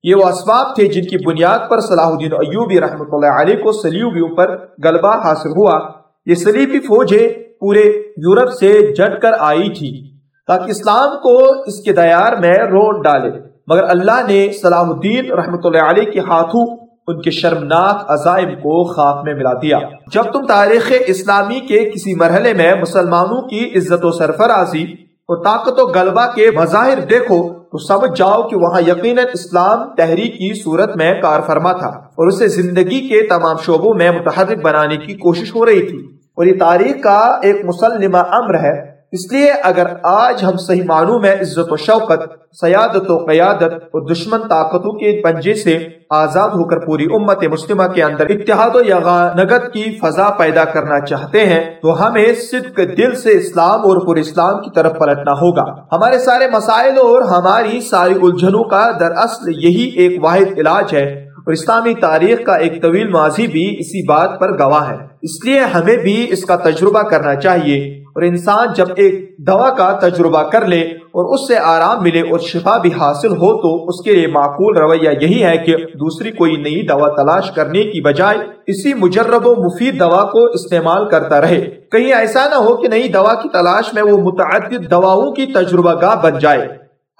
یہ وہ اسباب تھے جن کی بنیاد پر صلاح الدین ایوبی رحمۃ اللہ علیہ کو سلیوبیوں پر غلبہ حاصل ہوا۔ یہ سلیبی فوجیں پورے یورپ سے جٹ کر آئی تھی تاکہ اسلام کو اس کے دیار میں روڈ ڈالے۔ مگر اللہ نے صلاح الدین رحمۃ اللہ علیہ کے ہاتھوں ان کے شرمناک عزائم کو خاک میں ملا دیا۔ جب تم تاریخ اسلامی کے کسی مرحلے میں مسلمانوں کی عزت و سرفرازی اور طاقت و غلبہ کے مظاہر دیکھو، تو سمجھ جاؤ کہ وہاں یقیناً اسلام تحریک کی صورت میں کار فرما تھا اور اسے زندگی کے تمام شعبوں میں متحرک بنانے کی کوشش ہو رہی تھی۔ اور یہ تاریخ کا ایک مسلمہ امر ہے۔ اس لیے اگر آج ہم صحیح معنوں میں عزت و شوقت، سیادت و قیادت اور دشمن طاقتوں کے پنجے سے آزاد ہو کر پوری امت مسلمہ کے اندر اتحاد و یغانگت کی فضا پیدا کرنا چاہتے ہیں، تو ہمیں صدق دل سے اسلام اور پورے اسلام کی طرف پلٹنا ہوگا۔ ہمارے سارے مسائل اور ہماری ساری الجھنوں کا دراصل یہی ایک واحد علاج ہے۔ اور اسلامی تاریخ کا ایک طویل ماضی بھی اسی بات پر گواہ ہے۔ اس لیے ہمیں بھی اس کا تجربہ کرنا چاہیے اور انسان جب ایک دوا کا تجربہ کر لے اور اس سے آرام ملے اور شفا بھی حاصل ہو تو اس کے لیے معقول رویہ یہی ہے کہ دوسری کوئی نئی دوا تلاش کرنے کی بجائے اسی مجرب و مفید دوا کو استعمال کرتا رہے۔ کہیں ایسا نہ ہو کہ نئی دوا کی تلاش میں وہ متعدد دواؤں کی تجربہ گاہ بن جائے۔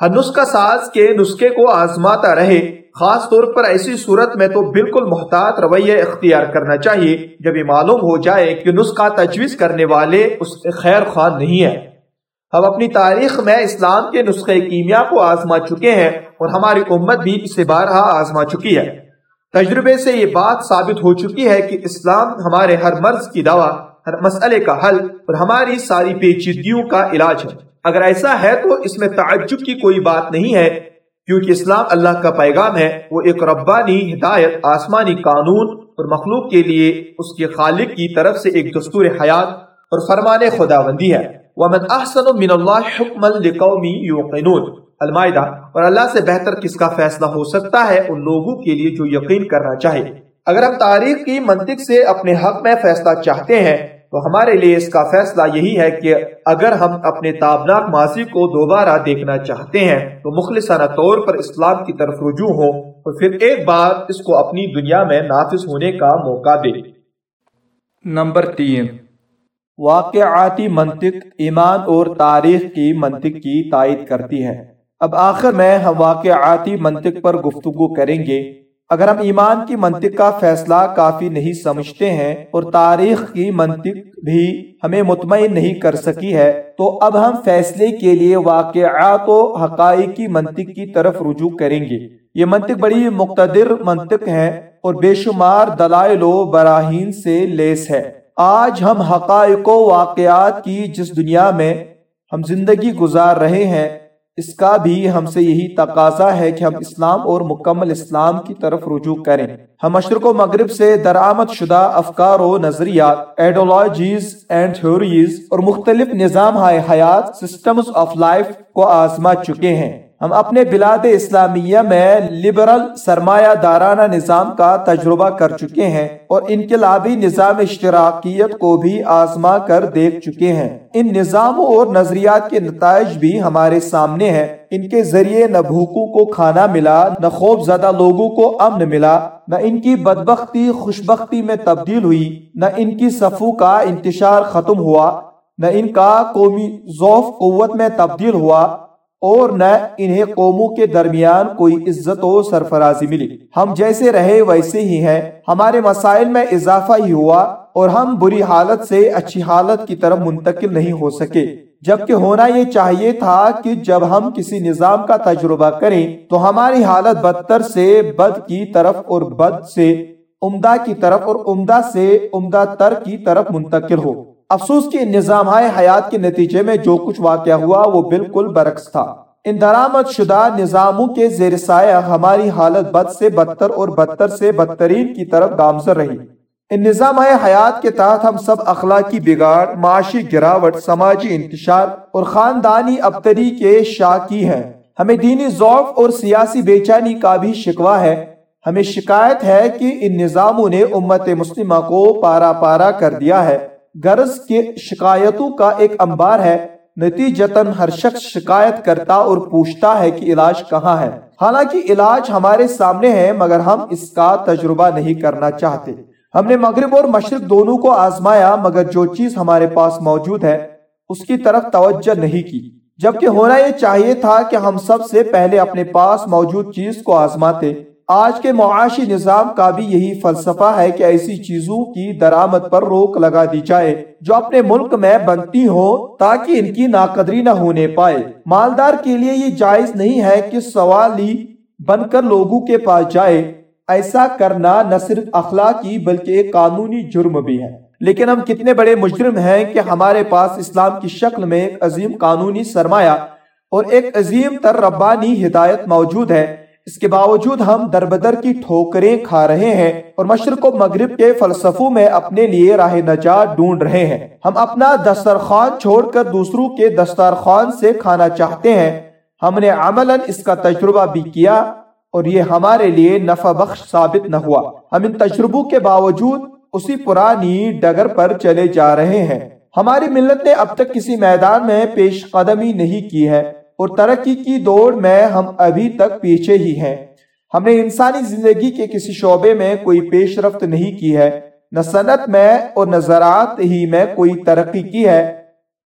ہر نسخہ ساز کے نسخے کو آزماتا رہے۔ خاص طور پر ایسی صورت میں تو بالکل محتاط رویہ اختیار کرنا چاہیے۔ جب یہ معلوم ہو جائے کہ نسخہ تجویز کرنے والے اس خیر خواہ نہیں ہے ہم اپنی تاریخ میں اسلام کے نسخے کیمیا کو آزما چکے ہیں اور ہماری امت بھی اسے بارہا آزما چکی ہے۔ تجربے سے یہ بات ثابت ہو چکی ہے کہ اسلام ہمارے ہر مرض کی دوا، ہر مسئلے کا حل اور ہماری ساری پیچیدگیوں کا علاج ہے۔ اگر ایسا ہے تو اس میں تعجب کی کوئی بات نہیں ہے۔ کیونکہ اسلام اللہ کا پیغام ہے، وہ ایک ربانی ہدایت، آسمانی قانون اور مخلوق کے لیے اس کے خالق کی طرف سے ایک دستور حیات اور فرمان خدا بندی ہے۔ وَمَنْ أَحْسَنُ مِنَ اللَّهِ حُكْمًا لِقَوْمِ يُوقِنُونَ۔ المائدہ اور اللہ سے بہتر کس کا فیصلہ ہو سکتا ہے ان لوگوں کے لیے جو یقین کرنا چاہے۔ اگر ہم تاریخ کی منطق سے اپنے حق میں فیصلہ چاہتے ہیں تو ہمارے لیے اس کا فیصلہ یہی ہے کہ اگر ہم اپنے تابناک ماضی کو دوبارہ دیکھنا چاہتے ہیں تو مخلصانہ طور پر اسلام کی طرف رجوع ہو اور پھر ایک بار اس کو اپنی دنیا میں نافذ ہونے کا موقع دے نمبر تین۔ واقعاتی منطق ایمان اور تاریخ کی منطق کی تائید کرتی ہے۔ اب آخر میں ہم واقعاتی منطق پر گفتگو کریں گے۔ اگر ہم ایمان کی منطق کا فیصلہ کافی نہیں سمجھتے ہیں اور تاریخ کی منطق بھی ہمیں مطمئن نہیں کر سکی ہے، تو اب ہم فیصلے کے لیے واقعات و حقائق کی منطق کی طرف رجوع کریں گے۔ یہ منطق بڑی مقتدر منطق ہے اور بے شمار دلائل و براہین سے لیس ہے۔ آج ہم حقائق و واقعات کی جس دنیا میں ہم زندگی گزار رہے ہیں اس کا بھی ہم سے یہی تقاضا ہے کہ ہم اسلام اور مکمل اسلام کی طرف رجوع کریں۔ ہم مشرق و مغرب سے درآمد شدہ افکار و نظریات ایڈولوجیز اینڈ تھیوریز اور مختلف نظام حیات سسٹمز آف لائف کو آزما چکے ہیں۔ ہم اپنے بلاد اسلامیہ میں لبرل سرمایہ دارانہ نظام کا تجربہ کر چکے ہیں اور انقلابی نظام اشتراکیت کو بھی آزما کر دیکھ چکے ہیں۔ ان نظاموں اور نظریات کے نتائج بھی ہمارے سامنے ہیں۔ ان کے ذریعے نہ بھوکوں کو کھانا ملا، نہ خوف زدہ لوگوں کو امن ملا، نہ ان کی بدبختی، خوشبختی میں تبدیل ہوئی، نہ ان کی صفو کا انتشار ختم ہوا، نہ ان کا قومی ذوف قوت میں تبدیل ہوا۔ اور نہ انہیں قوموں کے درمیان کوئی عزت و سرفرازی ملی۔ ہم جیسے رہے ویسے ہی ہیں۔ ہمارے مسائل میں اضافہ ہی ہوا اور ہم بری حالت سے اچھی حالت کی طرف منتقل نہیں ہو سکے۔ جبکہ ہونا یہ چاہیے تھا کہ جب ہم کسی نظام کا تجربہ کریں تو ہماری حالت بدتر سے بد کی طرف اور بد سے عمدہ کی طرف اور عمدہ سے عمدہ تر کی طرف منتقل ہو۔ افسوس کی نظام حیات کے نتیجے میں جو کچھ واقع ہوا وہ بالکل برعکس تھا۔ ان درامت شدہ نظاموں کے زیر سایہ ہماری حالت بد سے بدتر اور بدتر سے بدترین کی طرف گامزر رہی۔ ان نظام حیات کے تحت ہم سب اخلاقی بگاڑ، معاشی گراوٹ، سماجی انتشار اور خاندانی ابتری کے شاکی ہیں۔ ہمیں دینی ذوف اور سیاسی بے چینی کا بھی شکوہ ہے۔ ہمیں شکایت ہے کہ ان نظاموں نے امت مسلمہ کو پارا پارا کر دیا ہے۔ غرض کے شکایتوں کا ایک انبار ہے۔ نتیجتاً ہر شخص شکایت کرتا اور پوچھتا ہے کہ علاج کہاں ہے۔ حالانکہ علاج ہمارے سامنے ہے، مگر ہم اس کا تجربہ نہیں کرنا چاہتے۔ ہم نے مغرب اور مشرق دونوں کو آزمایا، مگر جو چیز ہمارے پاس موجود ہے، اس کی طرف توجہ نہیں کی۔ جبکہ ہونا یہ چاہیے تھا کہ ہم سب سے پہلے اپنے پاس موجود چیز کو آزماتے۔ آج کے معاشی نظام کا بھی یہی فلسفہ ہے کہ ایسی چیزوں کی درآمد پر روک لگا دی جائے جو اپنے ملک میں بنتی ہو تاکہ ان کی ناقدری نہ ہونے پائے۔ مالدار کے لیے یہ جائز نہیں ہے کہ سوالی بن کر لوگوں کے پاس جائے۔ ایسا کرنا نہ صرف اخلاقی بلکہ ایک قانونی جرم بھی ہے۔ لیکن ہم کتنے بڑے مجرم ہیں کہ ہمارے پاس اسلام کی شکل میں ایک عظیم قانونی سرمایہ اور ایک عظیم تر ربانی ہدایت موجود ہے۔ اس کے باوجود ہم دربدر کی ٹھوکریں کھا رہے ہیں اور مشرق و مغرب کے فلسفوں میں اپنے لیے راہ نجات ڈھونڈ رہے ہیں۔ ہم اپنا دسترخوان چھوڑ کر دوسروں کے دسترخوان سے کھانا چاہتے ہیں۔ ہم نے عملاً اس کا تجربہ بھی کیا اور یہ ہمارے لیے نفع بخش ثابت نہ ہوا۔ ہم ان تجربوں کے باوجود اسی پرانی ڈگر پر چلے جا رہے ہیں۔ ہماری ملت نے اب تک کسی میدان میں پیش قدمی نہیں کی ہے۔ اور ترقی کی دوڑ میں ہم ابھی تک پیچھے ہی ہیں۔ ہم نے انسانی زندگی کے کسی شعبے میں کوئی پیش رفت نہیں کی ہے۔ نہ صنعت میں اور نہ زراعت ہی میں کوئی ترقی کی ہے۔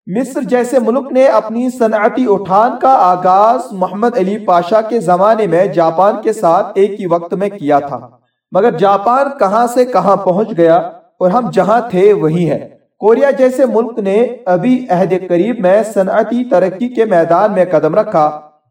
مصر جیسے ملک نے اپنی صنعتی اٹھان کا آغاز محمد علی پاشا کے زمانے میں جاپان کے ساتھ ایک ہی وقت میں کیا تھا۔ مگر جاپان کہاں سے کہاں پہنچ گیا اور ہم جہاں تھے وہی ہیں۔ کوریا جیسے ملک نے ابھی عہد قریب میں صنعتی ترقی کے میدان میں قدم رکھا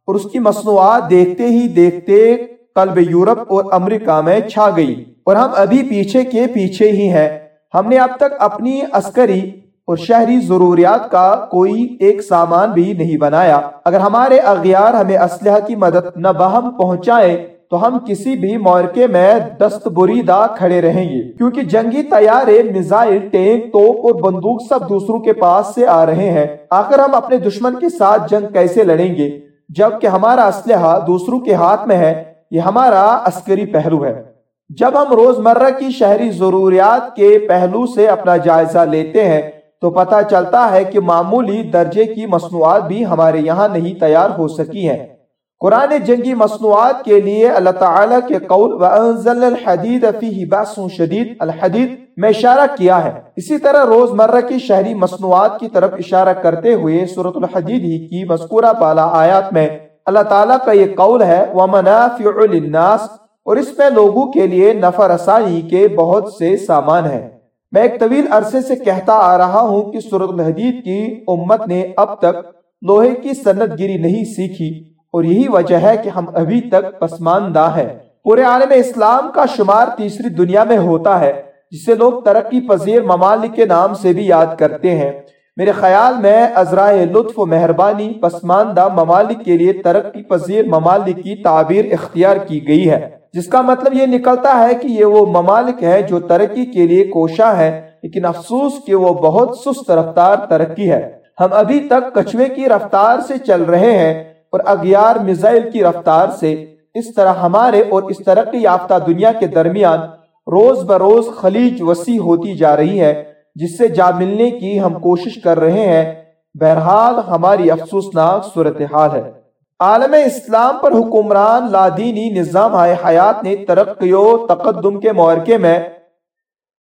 اور اس کی مصنوعات دیکھتے ہی دیکھتے قلب یورپ اور امریکہ میں چھا گئی اور ہم ابھی پیچھے کے پیچھے ہی ہیں۔ ہم نے اب تک اپنی عسکری اور شہری ضروریات کا کوئی ایک سامان بھی نہیں بنایا۔ اگر ہمارے اغیار ہمیں اسلحہ کی مدد نہ بہم پہنچائے تو ہم کسی بھی مورکے میں دست بریدہ کھڑے رہیں گے۔ کیونکہ جنگی تیارے میزائل، ٹینک، توپ اور بندوق سب دوسروں کے پاس سے آ رہے ہیں۔ آخر ہم اپنے دشمن کے ساتھ جنگ کیسے لڑیں گے؟ جبکہ ہمارا اسلحہ دوسروں کے ہاتھ میں ہے، یہ ہمارا عسکری پہلو ہے۔ جب ہم روز مرہ کی شہری ضروریات کے پہلو سے اپنا جائزہ لیتے ہیں، تو پتہ چلتا ہے کہ معمولی درجے کی مصنوعات بھی ہمارے یہاں نہیں تیار ہو سکی ہیں۔ قرآن جنگی مصنوعات کے لیے اللہ تعالیٰ کے قول وَأَنزَلْ الْحَدِيدَ فِيهِ بَعْسٌ شَدِيد۔ الحدید میں اشارہ کیا ہے۔ اسی طرح روز مرہ کی شہری مصنوعات کی طرف اشارہ کرتے ہوئے سورة الحدید ہی کی مذکورہ بالا آیات میں اللہ تعالیٰ کا یہ قول ہے، وَمَنَافِعُ لِلنَّاسِ۔ اور اس میں لوگوں کے لیے نفع رسانی کے بہت سے سامان ہیں۔ میں ایک طویل عرصے سے کہتا آ رہا ہوں کہ سورة الحدید کی امت نے اب تک لوہے کی سنت گیری نہیں سیکھی۔ اور یہی وجہ ہے کہ ہم ابھی تک پسماندہ ہیں۔ پورے عالم اسلام کا شمار تیسری دنیا میں ہوتا ہے، جسے لوگ ترقی پذیر ممالک کے نام سے بھی یاد کرتے ہیں۔ میرے خیال میں ازرائے لطف و مہربانی پسماندہ ممالک کے لیے ترقی پذیر ممالک کی تعبیر اختیار کی گئی ہے۔ جس کا مطلب یہ نکلتا ہے کہ یہ وہ ممالک ہیں جو ترقی کے لیے کوشاں ہے، لیکن افسوس کہ وہ بہت سست رفتار ترقی ہے۔ ہم ابھی تک کچھوے کی رفتار سے چل رہے ہیں اور اگیار میزائل کی رفتار سے اس طرح ہمارے اور اس ترقی یافتہ دنیا کے درمیان روز بروز خلیج وسیع ہوتی جا رہی ہے، جس سے جا ملنے کی ہم کوشش کر رہے ہیں۔ بہرحال ہماری افسوسناک صورتحال ہے۔ عالم اسلام پر حکمران لادینی نظام حیات نے ترقی و تقدم کے مورکے میں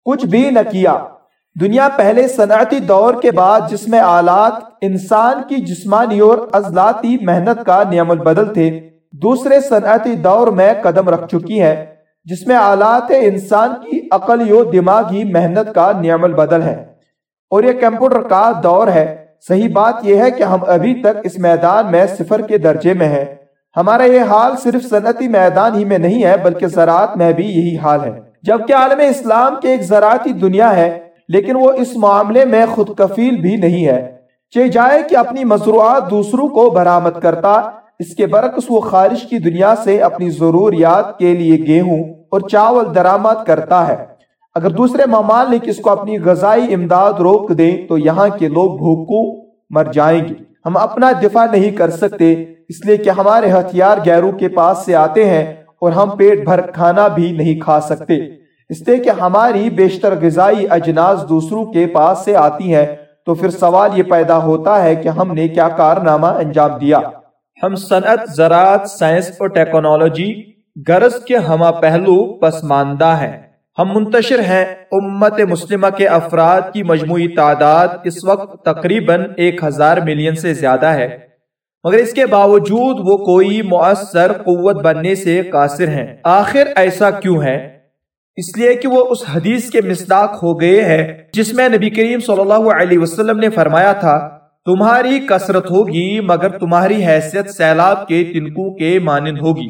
کچھ بھی نہ کیا۔ دنیا پہلے صنعتی دور کے بعد جس میں آلات، انسان کی جسمانی اور ازلاتی محنت کا نعم البدل تھے۔ دوسرے صنعتی دور میں قدم رکھ چکی ہے، جس میں آلات انسان کی عقل و دماغی محنت کا نعم البدل ہے۔ اور یہ کمپیوٹر کا دور ہے۔ صحیح بات یہ ہے کہ ہم ابھی تک اس میدان میں صفر کے درجے میں ہیں۔ ہمارا یہ حال صرف صنعتی میدان ہی میں نہیں ہے، بلکہ زراعت میں بھی یہی حال ہے۔ جبکہ عالم اسلام کے ایک زراعتی دنیا ہے لیکن وہ اس معاملے میں خود کفیل بھی نہیں ہے چاہے جائے کہ اپنی مصروعات دوسروں کو برآمد کرتا، اس کے برعکس وہ خارج کی دنیا سے اپنی ضروریات کے لیے گیہوں اور چاول درآمد کرتا ہے۔ اگر دوسرے ممالک اس کو اپنی غذائی امداد روک دیں تو یہاں کے لوگ بھوکو مر جائیں گے۔ ہم اپنا دفاع نہیں کر سکتے، اس لیے کہ ہمارے ہتھیار گیروں کے پاس سے آتے ہیں اور ہم پیٹ بھر کھانا بھی نہیں کھا سکتے۔ اس لیے کہ ہماری بیشتر غذائی اجناس دوسروں کے پاس سے آتی ہیں، تو پھر سوال یہ پیدا ہوتا ہے کہ ہم نے کیا کارنامہ انجام دیا؟ ہم صنعت، زراعت، سائنس اور ٹیکنالوجی، غرض کے ہما پہلو پسماندہ ہیں۔ ہم منتشر ہیں امت مسلمہ کے افراد کی مجموعی تعداد اس وقت تقریباً ایک ہزار ملین سے زیادہ ہے۔ مگر اس کے باوجود وہ کوئی مؤثر قوت بننے سے قاصر ہیں۔ آخر ایسا کیوں ہے؟ اس لیے کہ وہ اس حدیث کے مصداق ہو گئے ہیں جس میں نبی کریم صلی اللہ علیہ وسلم نے فرمایا تھا، تمہاری کثرت ہوگی، مگر تمہاری حیثیت سیلاب کے تنکوں کے مانند ہوگی۔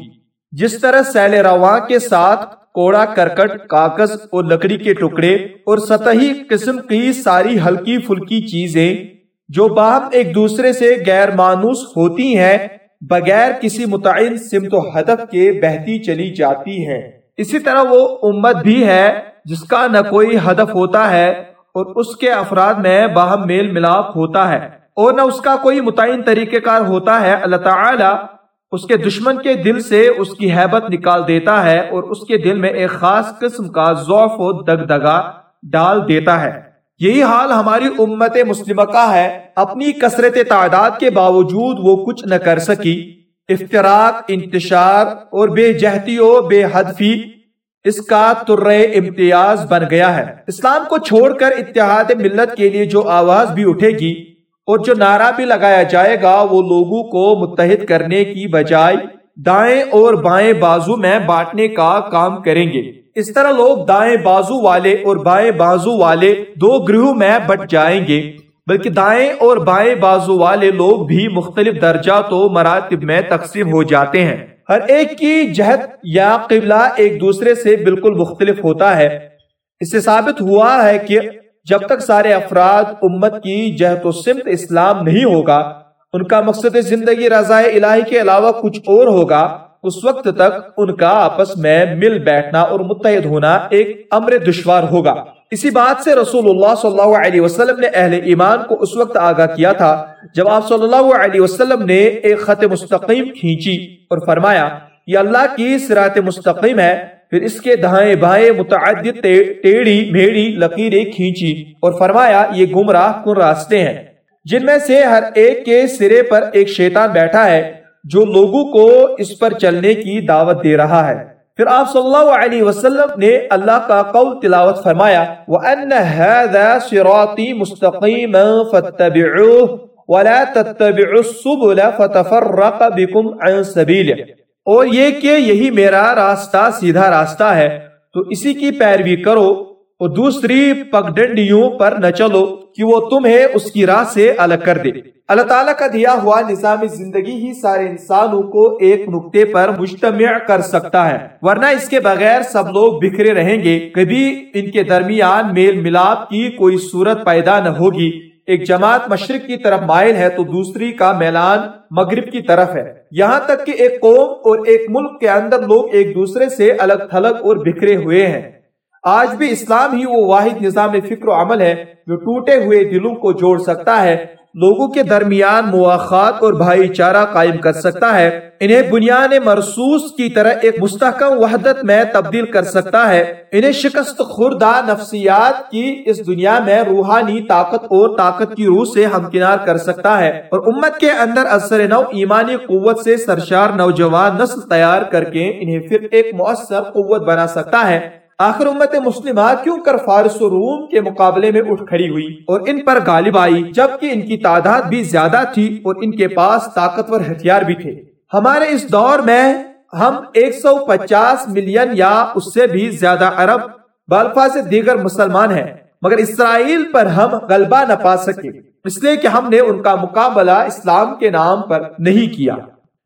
جس طرح سیل رواں کے ساتھ کوڑا، کرکٹ، کاغذ اور لکڑی کے ٹکڑے اور سطحی قسم کی ساری ہلکی فلکی چیزیں جو باہم ایک دوسرے سے غیر مانوس ہوتی ہیں، بغیر کسی متعین سمت و ہدف کے بہتی چلی جاتی ہیں۔ اسی طرح وہ امت بھی ہے جس کا نہ کوئی ہدف ہوتا ہے اور اس کے افراد میں باہم میل ملاپ ہوتا ہے اور نہ اس کا کوئی متعین طریقہ کار ہوتا ہے، اللہ تعالی اس کے دشمن کے دل سے اس کی حیبت نکال دیتا ہے اور اس کے دل میں ایک خاص قسم کا ضعف و دگ دگا ڈال دیتا ہے۔ یہی حال ہماری امت مسلمہ کا ہے۔ اپنی کثرت تعداد کے باوجود وہ کچھ نہ کر سکی۔ افتراق، انتشار اور بے جہتی و بے حدفی اس کا تر امتیاز بن گیا ہے۔ اسلام کو چھوڑ کر اتحاد ملت کے لیے جو آواز بھی اٹھے گی اور جو نعرہ بھی لگایا جائے گا، وہ لوگوں کو متحد کرنے کی بجائے دائیں اور بائیں بازو میں بانٹنے کا کام کریں گے۔ اس طرح لوگ دائیں بازو والے اور بائیں بازو والے دو گروہ میں بٹ جائیں گے۔ بلکہ دائیں اور بائیں بازو والے لوگ بھی مختلف درجات و مراتب میں تقسیم ہو جاتے ہیں۔ ہر ایک کی جہت یا قبلہ ایک دوسرے سے بالکل مختلف ہوتا ہے۔ اس سے ثابت ہوا ہے کہ جب تک سارے افراد امت کی جہت و سمت اسلام نہیں ہوگا، ان کا مقصد زندگی رضاء الہی کے علاوہ کچھ اور ہوگا۔ اس وقت تک ان کا آپس میں مل بیٹھنا اور متحد ہونا ایک امر دشوار ہوگا۔ اسی بات سے رسول اللہ صلی اللہ علیہ وسلم نے اہل ایمان کو اس وقت آگاہ کیا تھا جب آپ صلی اللہ علیہ وسلم نے ایک خط مستقیم کھینچی اور فرمایا، یہ اللہ کی سرات مستقیم ہے۔ پھر اس کے دھائیں بائیں متعدد ٹیڑی میڑی لکیریں کھینچی اور فرمایا، یہ گمراہ کن راستے ہیں۔ جن میں سے ہر ایک کے سرے پر ایک شیطان بیٹھا ہے جو لوگوں کو اس پر چلنے کی دعوت دے رہا ہے۔ پھر آپ صلی اللہ علیہ وسلم نے اللہ کا قول تلاوت فرمایا، وَأَنَّ هَذَا صِرَاطِي مُسْتَقِيمًا فَاتَّبِعُوهُ وَلَا تَتَّبِعُوا السُّبُلَ فَتَفَرَّقَ بِكُمْ عَنْ سَبِيلِهِ۔ اور یہ کہ یہی میرا راستہ، سیدھا راستہ ہے، تو اسی کی پیروی کرو اور دوسری پگڈنڈیوں پر نہ چلو۔ کہ وہ تمہیں اس کی راہ سے الگ کر دے۔ اللہ تعالیٰ کا دیا ہوا نظام زندگی ہی سارے انسانوں کو ایک نقطے پر مجتمع کر سکتا ہے۔ ورنہ اس کے بغیر سب لوگ بکھرے رہیں گے۔ کبھی ان کے درمیان میل ملاپ کی کوئی صورت پیدا نہ ہوگی۔ ایک جماعت مشرق کی طرف مائل ہے تو دوسری کا میلان مغرب کی طرف ہے۔ یہاں تک کہ ایک قوم اور ایک ملک کے اندر لوگ ایک دوسرے سے الگ تھلگ اور بکھرے ہوئے ہیں۔ آج بھی اسلام ہی وہ واحد نظام فکر و عمل ہے جو ٹوٹے ہوئے دلوں کو جوڑ سکتا ہے، لوگوں کے درمیان مواخات اور بھائی چارہ قائم کر سکتا ہے۔ انہیں بنیاد مرسوس کی طرح ایک مستحکم وحدت میں تبدیل کر سکتا ہے۔ انہیں شکست خوردہ نفسیات کی اس دنیا میں روحانی طاقت اور طاقت کی روح سے ہمکنار کر سکتا ہے۔ اور امت کے اندر اثر نو ایمانی قوت سے سرشار نوجوان نسل تیار کر کے انہیں پھر ایک مؤثر قوت بنا سکتا ہے۔ آخر امت مسلمہ کیوں کر فارس و روم کے مقابلے میں اٹھ کھڑی ہوئی اور ان پر غالب آئی جبکہ ان کی تعداد بھی زیادہ تھی اور ان کے پاس طاقتور ہتھیار بھی تھے۔ ہمارے اس دور میں ہم ایک سو پچاس ملین یا اس سے بھی زیادہ عرب بالفاظ دیگر مسلمان ہیں، مگر اسرائیل پر ہم غلبہ نہ پا سکے۔ اس لیے کہ ہم نے ان کا مقابلہ اسلام کے نام پر نہیں کیا۔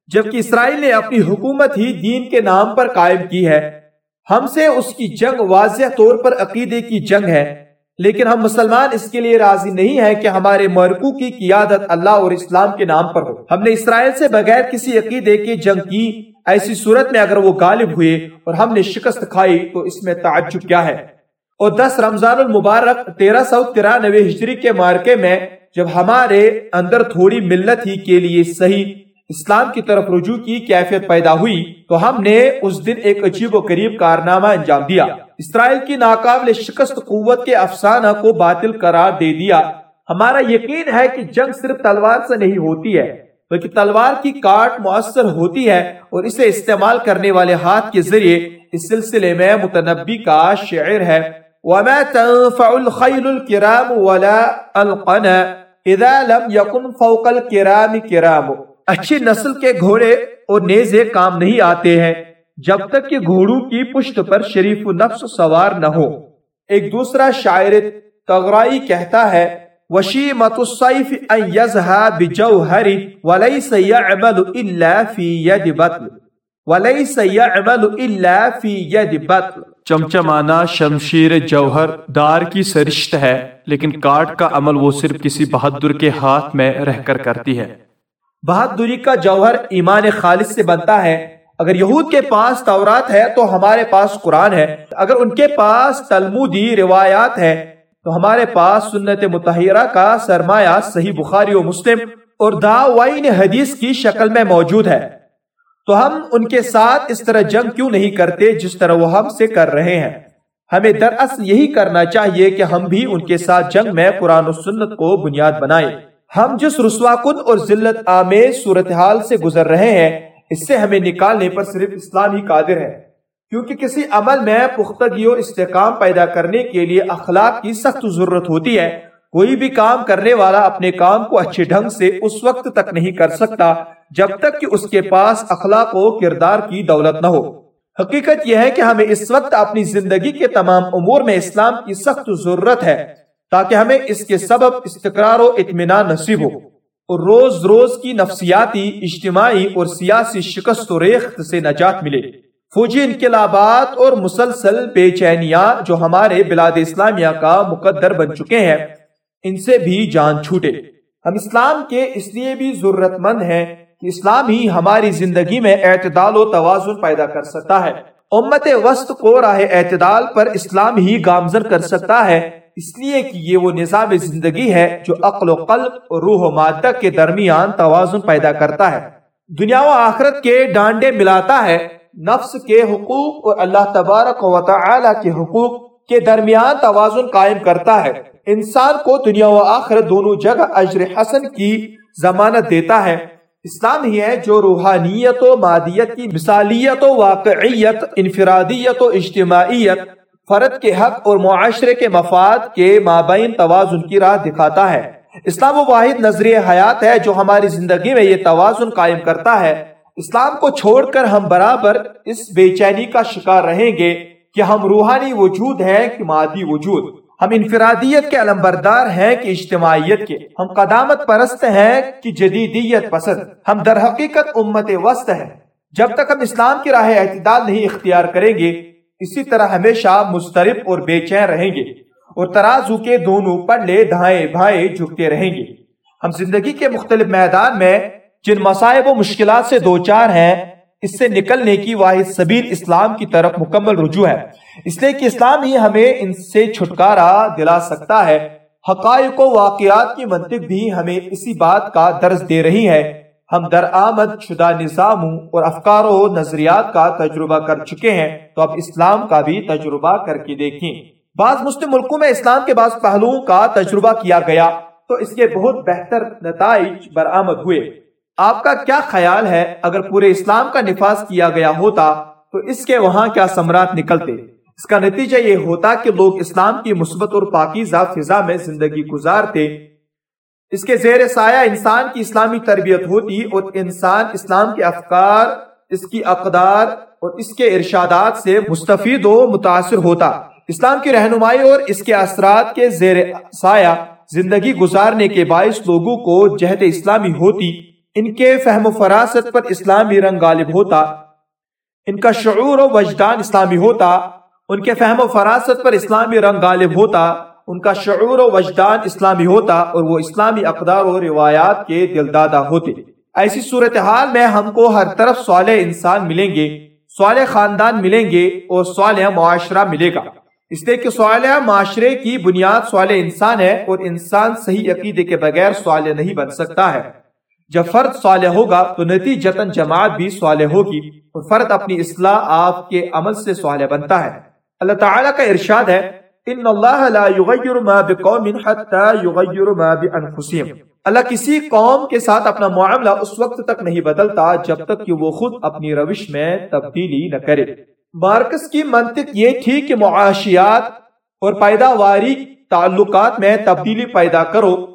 جبکہ اسرائیل نے اپنی حکومت ہی دین کے نام پر قائم کی ہے ہم سے اس کی جنگ واضح طور پر عقیدے کی جنگ ہے، لیکن ہم مسلمان اس کے لیے راضی نہیں ہے کہ ہمارے مرکو کی قیادت اللہ اور اسلام کے نام پر ہو۔ ہم نے اسرائیل سے بغیر کسی عقیدے کی جنگ کی ایسی صورت میں اگر وہ غالب ہوئے اور ہم نے شکست کھائی تو اس میں تعجب کیا ہے۔ اور دس رمضان المبارک، تیرہ سو ترانوے ہجری کے مارکے میں جب ہمارے اندر تھوڑی ملت ہی کے لیے صحیح اسلام کی طرف رجوع کی کیفیت پیدا ہوئی تو ہم نے اس دن ایک عجیب و قریب کارنامہ انجام دیا۔ اسرائیل کی ناقابل شکست قوت کے افسانہ کو باطل قرار دے دیا۔ ہمارا یقین ہے کہ جنگ صرف تلوار سے نہیں ہوتی ہے، بلکہ تلوار کی کاٹ مؤثر ہوتی ہے اور اسے استعمال کرنے والے ہاتھ کے ذریعے اس سلسلے میں متنبی کا شعر ہے۔ وَمَا تَنفَعُ الْخَيْلُ الْكِرَامُ وَلَا الْقَنَا اِذَا لَمْ يَكُنْ فَوْقَ الْكِرَامِ كِرَامُ۔ اچھی نسل کے گھوڑے اور نیزے کام نہیں آتے ہیں۔ جب تک کہ گھوڑوں کی پشت پر شریف و نفس سوار نہ ہو۔ ایک دوسرا شاعر تغرائی کہتا ہے، وشیمت الصیف ان یزہا بجوہر ولیس یعمل الا فی ید بطل ولیس یعمل الا فی ید بطل چمچمانا شمشیر جوہر دار کی سرشت ہے، لیکن کاٹ کا عمل وہ صرف کسی بہادر کے ہاتھ میں رہ کر کرتی ہے۔ بہادری کا جوہر ایمان خالص سے بنتا ہے۔ اگر یہود کے پاس تورات ہے تو ہمارے پاس قرآن ہے۔ اگر ان کے پاس تلمودی روایات ہے تو ہمارے پاس سنت متحرہ کا سرمایہ صحیح بخاری و مسلم اور دعوائن حدیث کی شکل میں موجود ہے۔ تو ہم ان کے ساتھ اس طرح جنگ کیوں نہیں کرتے جس طرح وہ ہم سے کر رہے ہیں؟ ہمیں دراصل یہی کرنا چاہیے کہ ہم بھی ان کے ساتھ جنگ میں قرآن و سنت کو بنیاد بنائیں۔ ہم جس رسوا کن اور ذلت آمیز صورتحال سے گزر رہے ہیں، اس سے ہمیں نکالنے پر صرف اسلام ہی قادر ہے۔ کیونکہ کسی عمل میں پختگی و استحکام پیدا کرنے کے لیے اخلاق کی سخت ضرورت ہوتی ہے۔ کوئی بھی کام کرنے والا اپنے کام کو اچھے ڈھنگ سے اس وقت تک نہیں کر سکتا جب تک کہ اس کے پاس اخلاق و کردار کی دولت نہ ہو۔ حقیقت یہ ہے کہ ہمیں اس وقت اپنی زندگی کے تمام امور میں اسلام کی سخت ضرورت ہے۔ تاکہ ہمیں اس کے سبب استقرار و اطمینان نصیب ہو۔ اور روز روز کی نفسیاتی، اجتماعی اور سیاسی شکست و ریخت سے نجات ملے۔ فوجی انقلابات اور مسلسل بے چینیاں جو ہمارے بلاد اسلامیہ کا مقدر بن چکے ہیں، ان سے بھی جان چھوٹے۔ ہم اسلام کے اس لیے بھی ضرورت مند ہیں کہ اسلام ہی ہماری زندگی میں اعتدال و توازن پیدا کر سکتا ہے۔ امت وسط کو راہ اعتدال پر اسلام ہی گامزن کر سکتا ہے۔ اس لیے کہ یہ وہ نظام زندگی ہے جو عقل و قلب روح و مادہ کے درمیان توازن پیدا کرتا ہے۔ دنیا و آخرت کے ڈانڈے ملاتا ہے۔ نفس کے حقوق اور اللہ تبارک و تعالی کے حقوق کے درمیان توازن قائم کرتا ہے۔ انسان کو دنیا و آخرت دونوں جگہ اجر حسن کی ضمانت دیتا ہے۔ اسلام ہی ہے جو روحانیت و مادیت کی مثالیت و واقعیت، انفرادیت و اجتماعیت فرد کے حق اور معاشرے کے مفاد کے مابین توازن کی راہ دکھاتا ہے۔ اسلام و واحد نظریہ حیات ہے جو ہماری زندگی میں یہ توازن قائم کرتا ہے۔ اسلام کو چھوڑ کر ہم برابر اس بے چینی کا شکار رہیں گے کہ ہم روحانی وجود ہیں کہ مادی وجود۔ ہم انفرادیت کے علمبردار ہیں کہ اجتماعیت کے۔ ہم قدامت پرست ہیں کہ جدیدیت پسند۔ ہم در حقیقت امت وسط ہیں۔ جب تک ہم اسلام کی راہ اعتدال نہیں اختیار کریں گے اسی طرح ہمیشہ مسترب اور بے چین رہیں گے اور ترازو کے دونوں پڑلے دھائیں بھائیں جھکتے رہیں گے۔ ہم زندگی کے مختلف میدان میں جن مسائب و مشکلات سے دو چار ہیں، اس سے نکلنے کی واحد سبیل اسلام کی طرف مکمل رجوع ہے۔ اس لیے کہ اسلام ہی ہمیں ان سے چھٹکارا دلا سکتا ہے۔ حقائق و واقعات کی منطق بھی ہمیں اسی بات کا درس دے رہی ہے۔ ہم در آمد شدہ نظاموں اور افکار و نظریات کا تجربہ کر چکے ہیں، تو اب اسلام کا بھی تجربہ کر کے دیکھیں۔ بعض مسلم ملکوں میں اسلام کے بعض پہلوؤں کا تجربہ کیا گیا، تو اس کے بہت بہتر نتائج برآمد ہوئے۔ آپ کا کیا خیال ہے؟ اگر پورے اسلام کا نفاذ کیا گیا ہوتا، تو اس کے وہاں کیا سمرات نکلتے؟ اس کا نتیجہ یہ ہوتا کہ لوگ اسلام کی مثبت اور پاکیزہ فضا میں زندگی گزارتے اس کے زیر سایہ انسان کی اسلامی تربیت ہوتی اور انسان اسلام کے افکار، اس کی اقدار اور اس کے ارشادات سے مستفید و متاثر ہوتا۔ اسلام کی رہنمائی اور اس کے اثرات کے زیر سایہ زندگی گزارنے کے باعث لوگوں کو جہد اسلامی ہوتی۔ ان کے فہم و فراست پر اسلامی رنگ غالب ہوتا۔ ان کا شعور و وجدان اسلامی ہوتا۔ ان کے فہم و فراست پر اسلامی رنگ غالب ہوتا۔ ان کا شعور و وجدان اسلامی ہوتا اور وہ اسلامی اقدار و روایات کے دلدادہ ہوتے۔ ایسی صورتحال میں ہم کو ہر طرف صالح انسان ملیں گے، صالح خاندان ملیں گے اور صالح معاشرہ ملے گا۔ اس لیے کہ صالح معاشرے کی بنیاد صالح انسان ہے اور انسان صحیح عقیدے کے بغیر صالح نہیں بن سکتا ہے۔ جب فرد صالح ہوگا تو نتیجتاً جماعت بھی صالح ہوگی اور فرد اپنی اصلاح آپ کے عمل سے صالح بنتا ہے۔ اللہ تعالیٰ کا ارشاد ہے ان اللہ لا یغیر ما بقوم حتی یغیر ما بانفسهم اللہ کسی قوم کے ساتھ اپنا معاملہ اس وقت تک نہیں بدلتا جب تک کہ وہ خود اپنی روش میں تبدیلی نہ کرے۔ مارکس کی منطق یہ تھی کہ معاشیات اور پیداواری تعلقات میں تبدیلی پیدا کرو،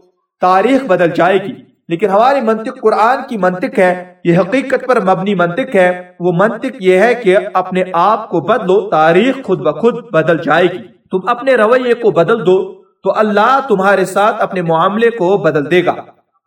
تاریخ بدل جائے گی۔ لیکن ہماری منطق قرآن کی منطق ہے، یہ حقیقت پر مبنی منطق ہے۔ وہ منطق یہ ہے کہ اپنے آپ کو بدلو، تاریخ خود بخود بدل جائے گی۔ تم اپنے رویے کو بدل دو، تو اللہ تمہارے ساتھ اپنے معاملے کو بدل دے گا۔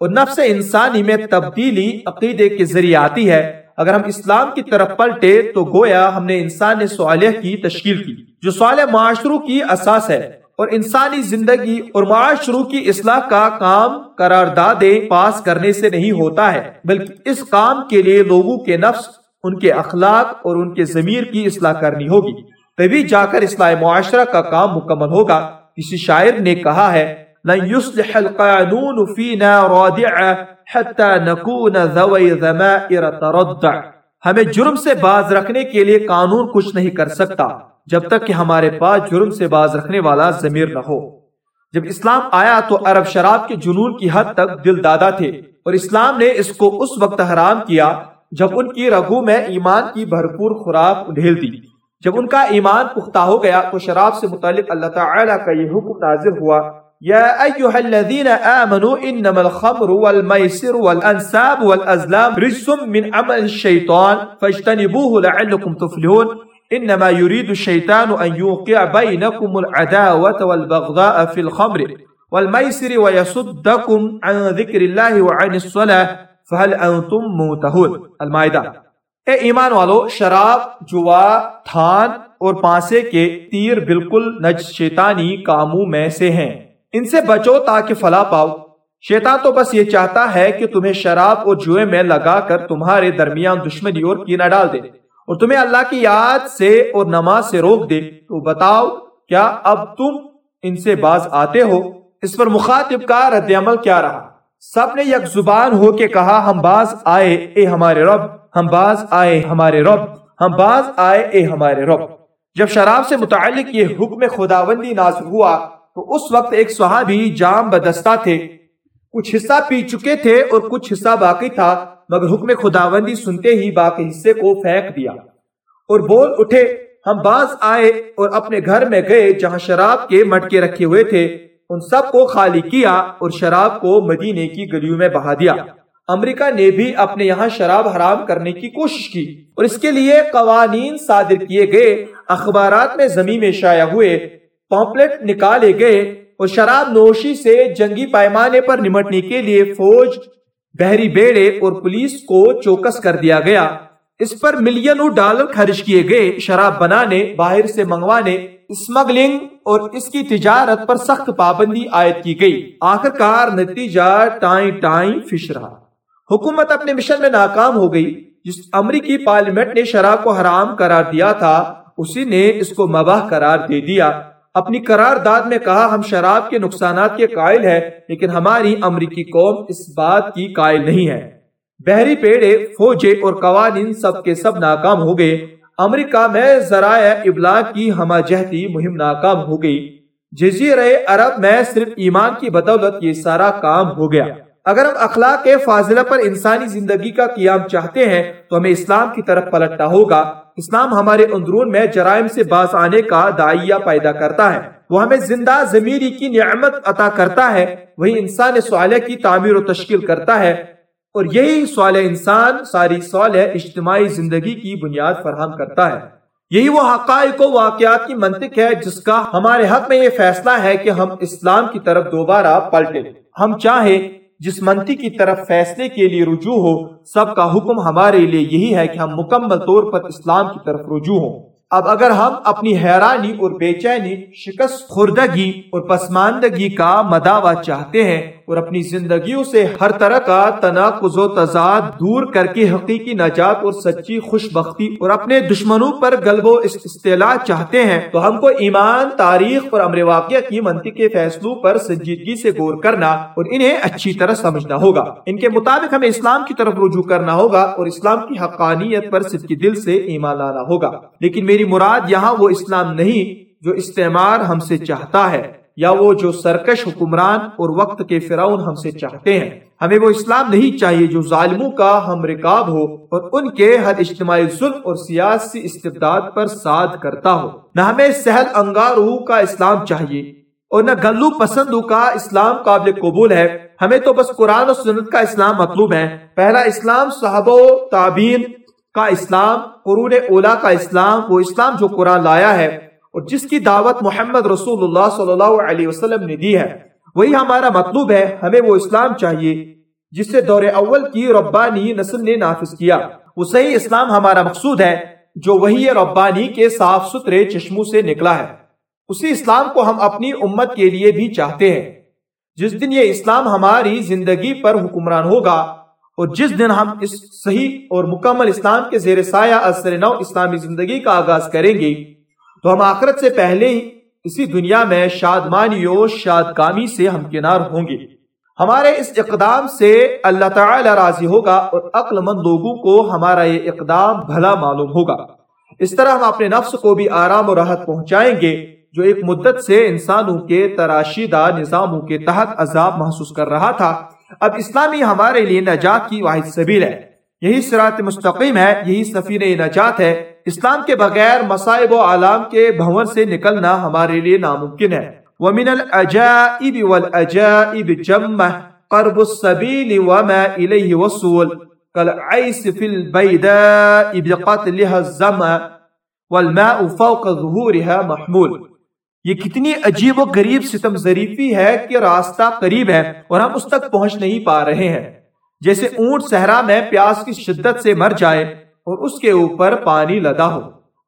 اور نفس انسانی میں تبدیلی عقیدے کے ذریعے آتی ہے۔ اگر ہم اسلام کی طرف پلٹے تو گویا ہم نے انسان صالح کی تشکیل کی، جو صالح معاشروں کی اساس ہے۔ اور انسانی زندگی اور معاشروں کی اصلاح کا کام قراردادیں پاس کرنے سے نہیں ہوتا ہے، بلکہ اس کام کے لیے لوگوں کے نفس، ان کے اخلاق اور ان کے ضمیر کی اصلاح کرنی ہوگی۔ تبھی جا کر اصلاح معاشرہ کا کام مکمل ہوگا۔ کسی شاعر نے کہا ہے، لن يصلح القانون فينا رادع حتى نكون ذوي ذمائر تردع. ہمیں جرم سے باز رکھنے کے لیے قانون کچھ نہیں کر سکتا، جب تک کہ ہمارے پاس جرم سے باز رکھنے والا ضمیر نہ ہو۔ جب اسلام آیا تو عرب شراب کے جنون کی حد تک دل دادا تھے، اور اسلام نے اس کو اس وقت حرام کیا جب ان کی رگو میں ایمان کی بھرپور خوراک ڈھیل دی۔ جب ان کا ایمان پختہ ہو گیا تو شراب سے متعلق اللہ تعالی کا یہ حکم نازل ہوا، یا ایوہ الذین آمنوا انما الخمر والمیسر والانساب والازلام رجس من عمل الشیطان فاجتنبوه لعلكم تفلحون، انما يريد الشيطان ان يوقع بينكم العداوه والبغضاء في الخمر والميسر ويصدكم عن ذكر الله وعن الصلاه فهل انتم منتهون المائدہ اے ایمان والو، شراب، جوا، تھان اور پانسے کے تیر بالکل نج شیطانی کاموں میں سے ہیں۔ ان سے بچو تاکہ فلا پاؤ۔ شیطان تو بس یہ چاہتا ہے کہ تمہیں شراب اور جوئے میں لگا کر تمہارے درمیان دشمنی اور کینہ ڈال دے۔ اور تمہیں اللہ کی یاد سے اور نماز سے روک دے۔ تو بتاؤ، کیا اب تم ان سے باز آتے ہو؟ اس پر مخاطب کا رد عمل کیا رہا؟ سب نے یک زبان ہو کے کہا، ہم باز آئے، اے ہمارے رب۔ ہم باز آئے ہمارے رب، ہم باز آئے اے ہمارے رب۔ جب شراب سے متعلق یہ حکم خداوندی نازل ہوا، تو اس وقت ایک صحابی جام بدستہ تھے۔ کچھ حصہ پی چکے تھے اور کچھ حصہ باقی تھا، مگر حکم خداوندی سنتے ہی باقی حصے کو پھینک دیا۔ اور بول اٹھے، ہم باز آئے اور اپنے گھر میں گئے جہاں شراب کے مٹکے رکھے ہوئے تھے۔ ان سب کو خالی کیا اور شراب کو مدینے کی گلیوں میں بہا دیا۔ امریکہ نے بھی اپنے یہاں شراب حرام کرنے کی کوشش کی اور اس کے لیے قوانین صادر کیے گئے، اخبارات میں زمین میں شائع ہوئے پامپلیٹ نکالے گئے اور شراب نوشی سے جنگی پیمانے پر نمٹنے کے لیے فوج، بحری بیڑے اور پولیس کو چوکس کر دیا گیا۔ اس پر ملینوں ڈالر خرچ کیے گئے شراب بنانے، باہر سے منگوانے، اسمگلنگ اور اس کی تجارت پر سخت پابندی عائد کی گئی۔ آخر کار نتیجہ ٹائیں ٹائیں فش رہا۔ حکومت اپنے مشن میں ناکام ہو گئی۔ جس امریکی پارلیمنٹ نے شراب کو حرام قرار دیا تھا، اسی نے اس کو مباح قرار دے دیا۔ اپنی قرار داد میں کہا، ہم شراب کے نقصانات کے قائل ہیں، لیکن ہماری امریکی قوم اس بات کی قائل نہیں ہے۔ بحری پیڑے، فوجے اور قوانین سب کے سب ناکام ہو گئے۔ امریکہ میں ذرائع ابلاغ کی ہمہ جہتی مہم ناکام ہو گئی۔ جزیرہ عرب میں صرف ایمان کی بدولت یہ سارا کام ہو گیا۔ اگر ہم اخلاق کے فاضلہ پر انسانی زندگی کا قیام چاہتے ہیں، تو ہمیں اسلام کی طرف پلٹنا ہوگا۔ اسلام ہمارے اندرون میں جرائم سے باز آنے کا دائیہ پیدا کرتا ہے۔ وہ ہمیں زندہ ضمیری کی نعمت عطا کرتا ہے۔ وہی انسان صالح کی تعمیر و تشکیل کرتا ہے۔ اور یہی صالح انسان ساری صالح اجتماعی زندگی کی بنیاد فراہم کرتا ہے۔ یہی وہ حقائق و واقعات کی منطق ہے جس کا ہمارے حق میں یہ فیصلہ ہے کہ ہم اسلام کی طرف دوبارہ پلٹے ہم چاہیں جس منطق کی طرف فیصلے کے لیے رجوع ہو، سب کا حکم ہمارے لیے یہی ہے کہ ہم مکمل طور پر اسلام کی طرف رجوع ہوں۔ اب اگر ہم اپنی حیرانی اور بے چینی، شکست خوردگی اور پسماندگی کا مداوع چاہتے ہیں اور اپنی زندگیوں سے ہر طرح کا تناقض و تضاد دور کر کے حقیقی نجات اور سچی خوش بختی اور اپنے دشمنوں پر غلب و اصطلاح چاہتے ہیں، تو ہم کو ایمان، تاریخ اور امر واقعہ کی منطق کے فیصلوں پر سنجیدگی سے غور کرنا اور انہیں اچھی طرح سمجھنا ہوگا۔ ان کے مطابق ہمیں اسلام کی طرف رجوع کرنا ہوگا اور اسلام کی حقانیت پر صدقی دل سے ایمان لانا ہوگا۔ لیکن میری میری مراد یہاں وہ اسلام نہیں جو استعمار ہم سے چاہتا ہے، یا وہ جو سرکش حکمران اور وقت کے فرعون ہم سے چاہتے ہیں۔ ہمیں وہ اسلام نہیں چاہیے جو ظالموں کا ہم رکاب ہو اور ان کے ہر اجتماعی ظلم اور سیاسی استبداد پر ساد کرتا ہو۔ نہ ہمیں سہل انگارو کا اسلام چاہیے اور نہ گلو پسندوں کا اسلام قابل قبول ہے۔ ہمیں تو بس قرآن و سنت کا اسلام مطلوب ہے۔ پہلا اسلام صحابہ و تعبین کا اسلام، قرون اولا کا اسلام، وہ اسلام جو قرآن لایا ہے اور جس کی دعوت محمد رسول اللہ صلی اللہ علیہ وسلم نے دی ہے۔ وہی ہمارا مطلوب ہے، ہمیں وہ اسلام چاہیے جس سے دور اول کی ربانی نسل نے نافذ کیا۔ وہ صحیح اسلام ہمارا مقصود ہے، جو وہی ربانی کے صاف ستھرے چشموں سے نکلا ہے۔ اسی اسلام کو ہم اپنی امت کے لیے بھی چاہتے ہیں۔ جس دن یہ اسلام ہماری زندگی پر حکمران ہوگا اور جس دن ہم اس صحیح اور مکمل اسلام کے زیر سایہ اثر نو اسلامی زندگی کا آغاز کریں گے، تو ہم آخرت سے پہلے ہی اسی دنیا میں شادمانی و شاد کامی سے ہمکنار ہوں گے۔ ہمارے اس اقدام سے اللہ تعالی راضی ہوگا اور عقل مند لوگوں کو ہمارا یہ اقدام بھلا معلوم ہوگا۔ اس طرح ہم اپنے نفس کو بھی آرام و راحت پہنچائیں گے، جو ایک مدت سے انسانوں کے تراشیدہ نظاموں کے تحت عذاب محسوس کر رہا تھا۔ اب اسلامی ہمارے لیے نجات کی واحد سبیل ہے۔ یہی سرات مستقیم ہے، یہی سفیر نجات ہے۔ اسلام کے بغیر مصائب و عالم کے بھون سے نکلنا ہمارے لیے ناممکن ہے۔ وَمِنَ الْأَجَائِبِ وَالْأَجَائِبِ جَمَّةِ قَرْبُ السَّبِيلِ وَمَا إِلَيْهِ وَصُولِ كَالْعَيْسِ فِي الْبَيْدَاءِ بِقَتْلِهَا الزَّمَّ وَالْمَاءُ فَوْقَ ظُهُورِهَا محمول۔ یہ کتنی عجیب و غریب ستم ظریفی ہے کہ راستہ قریب ہے اور ہم اس تک پہنچ نہیں پا رہے ہیں۔ جیسے اونٹ صحرا میں پیاس کی شدت سے مر جائے اور اس کے اوپر پانی لدا ہو۔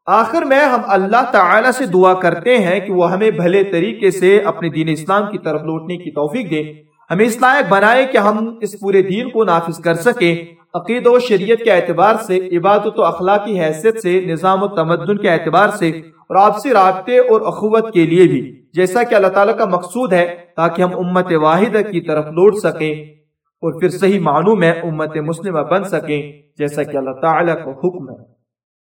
آخر میں ہم اللہ تعالی سے دعا کرتے ہیں کہ وہ ہمیں بھلے طریقے سے اپنے دین اسلام کی طرف لوٹنے کی توفیق دے۔ ہمیں اس لائق بنائے کہ ہم اس پورے دین کو نافذ کر سکیں۔ عقید و شریعت کے اعتبار سے، عبادت و اخلاقی حیثیت سے، نظام و تمدن کے اعتبار سے اور آپسی رابطے اور اخوت کے لیے بھی۔ جیسا کہ اللہ تعالیٰ کا مقصود ہے، تاکہ ہم امت واحدہ کی طرف لوٹ سکیں اور پھر صحیح معنوں میں امت مسلمہ بن سکیں، جیسا کہ اللہ تعالیٰ کا حکم ہے۔